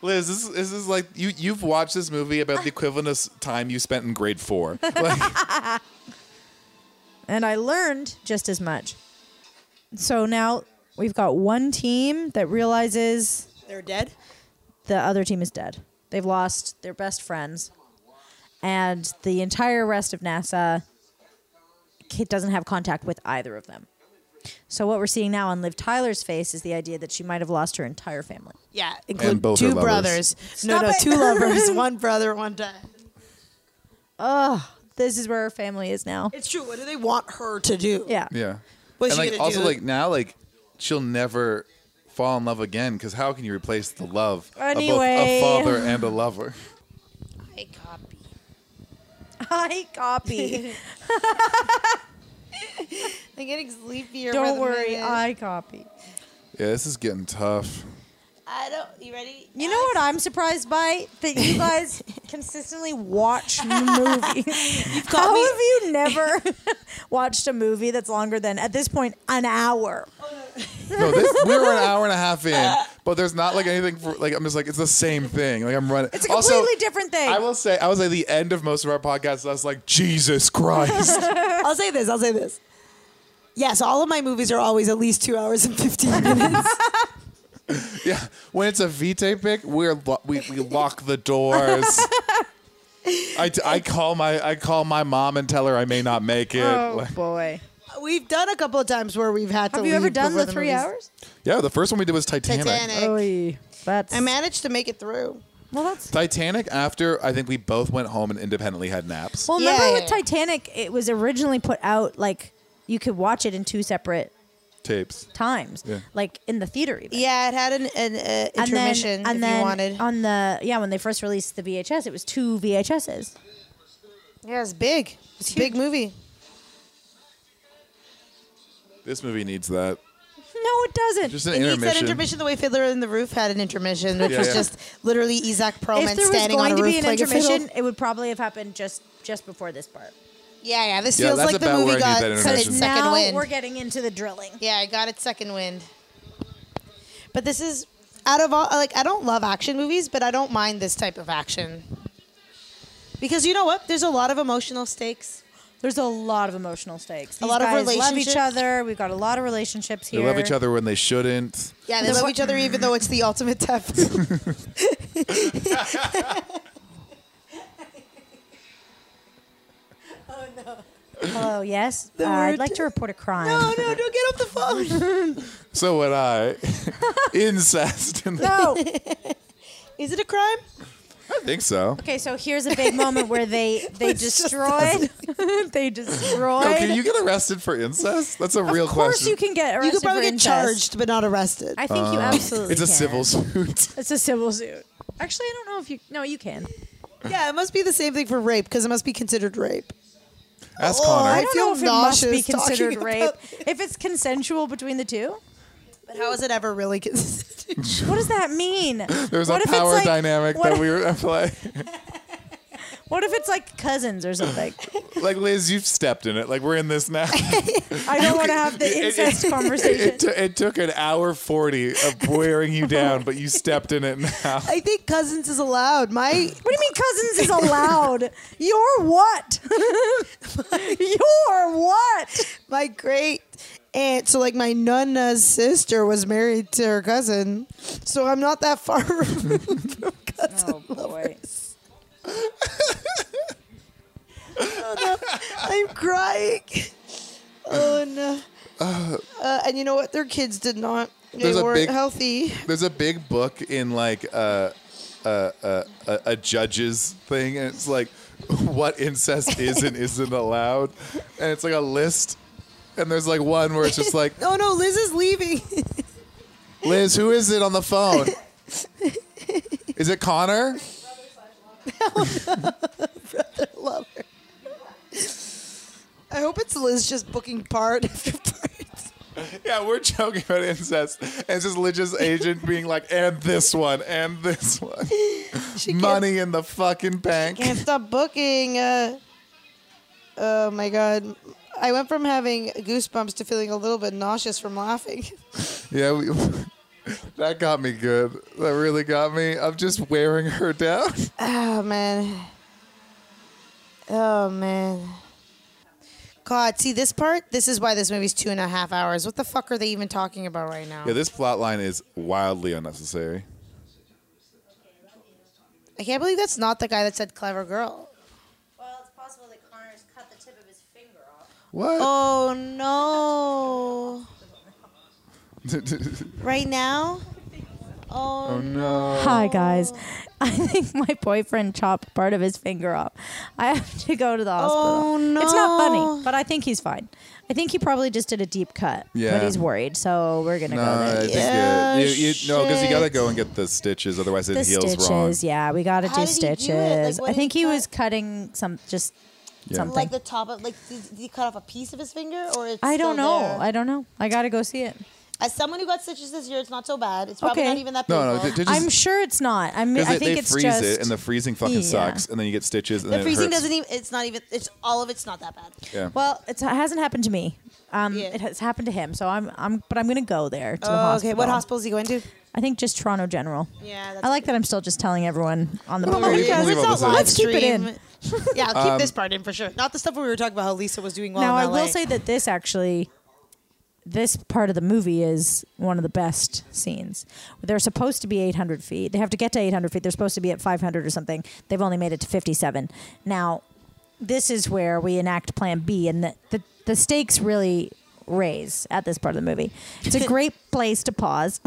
Liz, this, is- this is like you you've watched this movie about the equivalent of time you spent in grade four. Like, And I learned just as much. So now we've got one team that realizes They're dead. the other team is dead. They've lost their best friends. And the entire rest of NASA kid doesn't have contact with either of them. So what we're seeing now on Liv Tyler's face is the idea that she might have lost her entire family. Yeah, include both her two lovers. brothers. no, Stop no, it. two lovers, one brother, one dad. Oh, This is where her family is now. It's true. What do they want her to do? Yeah. yeah. What's and she like gonna also do? like now like she'll never fall in love again because how can you replace the love of both a father and a lover? I copy. I copy. I'm getting sleepier. Don't worry, minute. I copy. Yeah, this is getting tough. I don't. You ready? You know what I'm surprised by? That you guys consistently watch movies. You've How me- have you never watched a movie that's longer than, at this point, an hour? No, this, we were an hour and a half in, but there's not like anything for like I'm just like it's the same thing. Like I'm running. It's a Also, completely different thing. I will say I was at the end of most of our podcasts. I was like Jesus Christ. I'll say this. I'll say this. Yes, all of my movies are always at least two hours and fifteen minutes. yeah, when it's a Vitae pick, we're lo- we we lock the doors. I, t- I call my I call my mom and tell her I may not make it. oh, Like- boy. we've done a couple of times where we've had to. Have you leave ever done before the three movies. hours? yeah, the first one we did was Titanic. Titanic. Oy, that's. I managed to make it through. well, that's. Titanic. After I think we both went home and independently had naps. Well, Yeah, remember yeah, with yeah. Titanic, it was originally put out like you could watch it in two separate Tapes. times, Yeah. like in the theater even. Yeah, it had an, an uh, intermission and then, and if then you wanted. on the yeah when they first released the VHS, it was two VHSs. yeah, it's big. It's a big movie. This movie needs that. No, it doesn't. Just an It needs that intermission. intermission the way Fiddler in the Roof had an intermission, which Yeah, was yeah. just literally Isaac Perlman standing on. if there was standing going on a to be an playing fiddle. intermission, it would probably have happened just just before this part. Yeah, yeah. This Yeah, feels that's like the about movie where I need got that its intermission. second now wind. we're getting into the drilling. Yeah, I got its second wind. But this is out of all like I don't love action movies, but I don't mind this type of action. Because you know what? There's a lot of emotional stakes. There's a lot of emotional stakes. These lot of guys love each other. We've got a lot of relationships here. They here. love each other when they shouldn't. Yeah, they love each other even though it's the ultimate taboo. Hello, yes. Uh, I'd like to report a crime. no, no, don't get off the phone. So would I. Incest. in the- No. Is it a crime? I think so. Okay, so here's a big moment where they they It's destroyed. they destroyed. No, can you get arrested for incest? That's a real question. of course, question. you can get arrested You could probably for get incest. charged but not arrested. I think you absolutely. It's a can. civil suit. It's a civil suit. Actually, I don't know if you. No, you can. yeah, it must be the same thing for rape because it must be considered rape. Ask Oh, I Connor. don't feel know if it must be considered rape. If it's consensual between the two, But how is it ever really considered? what does that mean? There's what a if it's power like- dynamic that we were at play. What if it's like cousins or something? Like Liz, you've stepped in it. Like we're in this now. I don't want to have the It- it- incest it- conversation. It, t- it took an hour forty of wearing you down, but you stepped in it now. I think cousins is allowed. My What do you mean cousins is allowed? You're what? You're what? my great aunt, so like my nunna's sister was married to her cousin, so I'm not that far from cousin. Oh boy. I'm crying. Oh no. Uh, and you know what? Their kids did not. They There's a weren't big- healthy. There's a big book in like uh, uh, uh, a, a judge's thing, and it's like what incest is and isn't allowed, and it's like a list. And there's like one where it's just like, Oh no, Liz is leaving. Liz, who is it on the phone? Is it Connor? Love her. I hope it's Liz just booking part after part. Yeah, we're joking about incest. And it's just Liz's agent being like, and this one, and this one. She can't- Money in the fucking bank. Can't stop booking. Uh, oh my god. I went from having goosebumps to feeling a little bit nauseous from laughing. Yeah, we, that got me good. That really got me. I'm just wearing her down. Oh man. Oh man. God, see this part? This is why this movie's two and a half hours. What the fuck are they even talking about right now? Yeah, this plot line is wildly unnecessary. I can't believe that's not the guy that said clever girl. Well, it's possible that Connor's cut the tip of his finger off. What? Oh no. Right now? Oh, oh no. Hi guys. I think my boyfriend chopped part of his finger off. I have to go to the oh, hospital. Oh, no. It's not funny, but I think he's fine. I think he probably just did a deep cut. Yeah. But he's worried, so we're gonna No, go I there. think Yeah, it, you, you, no, because you gotta go and get the stitches, otherwise it The heals stitches, wrong. yeah, we got to How do did he do it? stitches. Like, I think he he cut? was cutting some just Yeah. something. like the top of like did, did he cut off a piece of his finger or it's I don't still know. there? I don't know. I got to go see it. As someone who got stitches this year, it's not so bad. It's probably Okay. not even that No, painful. no, they, they just, I'm sure it's not. I mean, because I they, think they it's freeze just it, and the freezing fucking Yeah. sucks, and then you get stitches, and the then freezing it hurts. doesn't even. It's not even. It's all of it's not that bad. Yeah. Well, it's, it hasn't happened to me. Um, Yeah. It has happened to him, so I'm, I'm, but I'm gonna go there to the Oh, hospital. okay. What hospital is he going to? I think just Toronto General. Yeah, that's I like that I'm still just telling everyone on the Well, podcast. we can leave all this in. Let's keep it in. yeah, I'll keep Um, this part in for sure. Not the stuff where we were talking about how Lisa was doing well. now, in I LA. will say that this actually, this part of the movie is one of the best scenes. They're supposed to be 800 feet. They have to get to 800 feet. They're supposed to be at 500 or something. They've only made it to 57. Now, this is where we enact Plan B, and the the, the stakes really raise at this part of the movie. It's a great place to pause.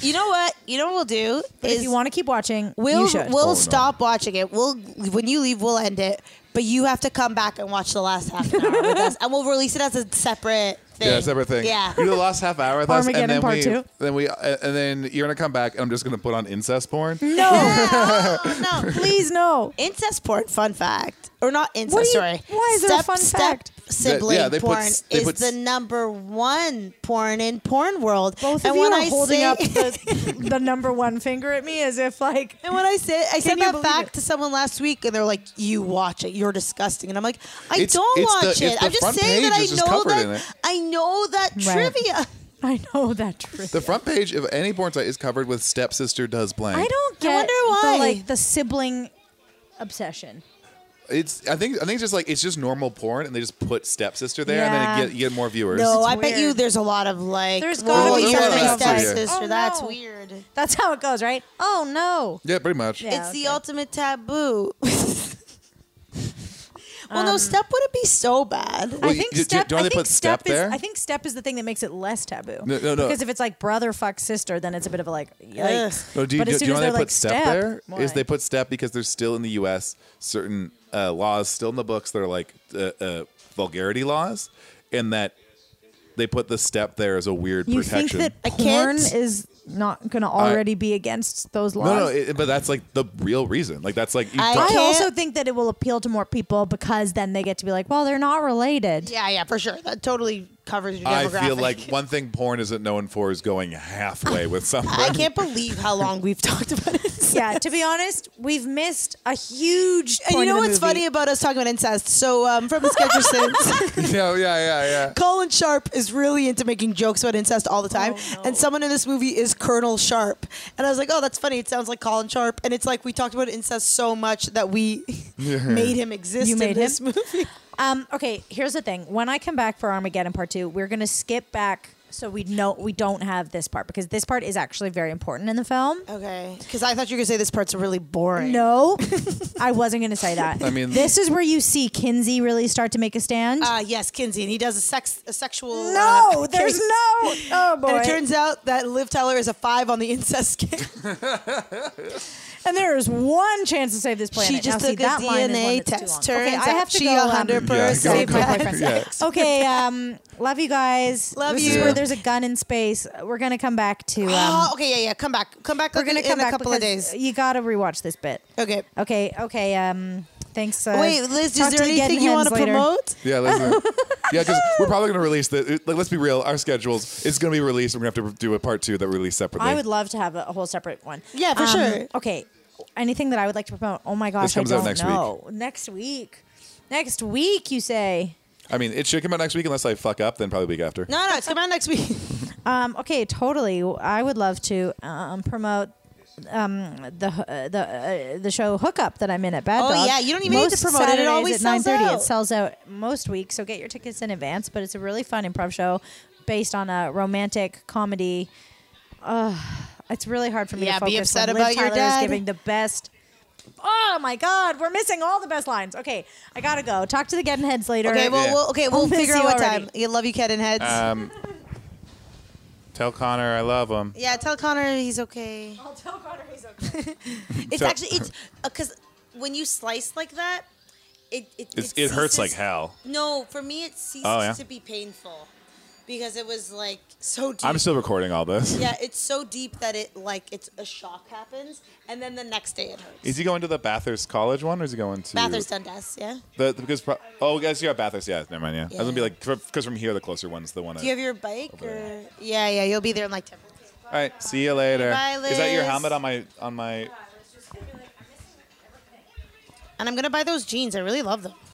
You know what? You know what we'll do But is if you want to keep watching, we'll you should. we'll Oh, no. stop watching it. We'll when you leave, we'll end it. But you have to come back and watch the last half an hour with us, and we'll release it as a separate thing. Yeah, separate thing. Yeah. You do the last half hour with us, and Armageddon then part we, two. then we, uh, and then you're gonna come back, and I'm just gonna put on incest porn. no, Oh, no. please no. Incest porn, fun fact. Or not incest, What do you- sorry. why is there a step, fun step fact? Sibling Yeah, they put porn s- they is put the s- number one porn in porn world. Both and of you when are I holding say, up the, the number one finger at me as if like And when I said I said you that believe fact it? to someone last week, and they're like, "You watch it, you're disgusting," and I'm like, "I It's- don't it's the- watch it's it. the I'm just front saying that page I is just know covered in that. I know that Right. trivia." I know that truth. The front page of any porn site is covered with stepsister does blank. I don't get wonder why. the like the sibling obsession. It's I think I think it's just like it's just normal porn, and they just put stepsister there, Yeah. and then it get, you get more viewers. No, It's I bet you there's a lot of like. There's well, gotta be you're something my of that. stepsister. Oh, That's no. weird. That's how it goes, right? Oh no. Yeah, pretty much. Yeah. it's the okay. ultimate taboo. well, no, step wouldn't be so bad. Well, I think do- do- step. don't I think put step is. there? I think step is the thing that makes it less taboo. No, no, no. Because if it's like brother fuck sister, then it's a bit of a like yikes. No, do you, but do, as do soon you know as why they're they like put step, there? Is why? they put step because there's still in the U.S. certain uh, laws still in the books that are like uh, uh, vulgarity laws, and that they put the step there as a weird you protection. think that porn is not going to already be against those laws? no, no, it, but that's like the real reason. Like that's like you I don't- I also think that it will appeal to more people because then they get to be like, well, they're not related. Yeah, yeah, for sure. That totally covers your I feel like one thing porn isn't known for is going halfway with someone. I can't believe how long we've talked about it. yeah, to be honest, we've missed a huge. And you know of the what's movie. funny about us talking about incest? So um, from the Sketchersons, yeah, yeah, yeah, yeah. Colin Sharp is really into making jokes about incest all the time, Oh, and someone in this movie is Colonel Sharp, and I was like, oh, that's funny. It sounds like Colin Sharp, and it's like we talked about incest so much that we made him exist You in made this him? movie. Um, okay, here's the thing. When I come back for Armageddon Part Two, we're gonna skip back so we know we don't have this part because this part is actually very important in the film. Okay, because I thought you were gonna say this part's really boring. No, I wasn't gonna say that. I mean- this is where you see Kinsey really start to make a stand. Uh, yes, Kinsey, and he does a sex, a sexual. no, uh, there's case. no. Oh boy. And it turns out that Liv Tyler is a five on the incest scale. And there is one chance to save this planet. She just now, see, took a that line is DNA test. long. Turns okay, I have to she go. um, 100% Yeah, save my boyfriend. Okay, um, love you guys. Love this you. is where there's a gun in space. We're gonna come back to. Um, oh, okay, yeah, yeah. Come back, come back. we're gonna come in come a couple of days. You gotta rewatch this bit. Okay. Okay, okay. Um, thanks. Uh, Wait, Liz, is there anything you want to Getting Heads later. promote? Yeah, listen. yeah, because we're probably going to release the. Like, let's be real. Our schedules. It's going to be released. We're going to have to do a part two that we release separately. I would love to have a, a whole separate one. Yeah, for Um, sure. Okay. Anything that I would like to promote? Oh my gosh, This comes I don't next week. know. Next week. Next week, you say? I mean, it should come out next week unless I fuck up. Then probably the week after. No, no, it's come out next week. Um, okay, totally. I would love to um, promote um, the uh, the uh, the show Hookup that I'm in at Bad Oh, Dog. yeah, you don't even need to Most promote it. It always at sells 9:30. It sells out most weeks, so get your tickets in advance. But it's a really fun improv show based on a romantic comedy. Uh, it's really hard for me Yeah, to be focus upset when about Liv your Tyler is giving the best. Oh my God, we're missing all the best lines. Okay, I gotta go. Talk to the Getting Heads later. Okay, well, Yeah. we'll okay, I'll we'll miss figure out you what already. time. You love you, Ken Heads. Um, tell Connor I love him. yeah, tell Connor he's okay. I'll tell Connor he's okay. It's So- actually it's because when you slice like that, it it, It's, it hurts like ceases- hell. No, for me it ceases Oh, yeah? to be painful because it was like so deep. I'm still recording all this. yeah, it's so deep that it like it's a shock happens, and then the next day it hurts. Is he going to the Bathurst College one, or is he going to Bathurst Dundas, yeah. The, because pro- oh, guys, you got Bathurst. Yeah, never mind. Yeah, I was gonna be like because from here the closer one's the one. Do you have your bike or? Yeah, yeah, you'll be there in like ten minutes. all right, see you later. Bye, Is that your helmet on my on my? And I'm gonna buy those jeans. I really love them.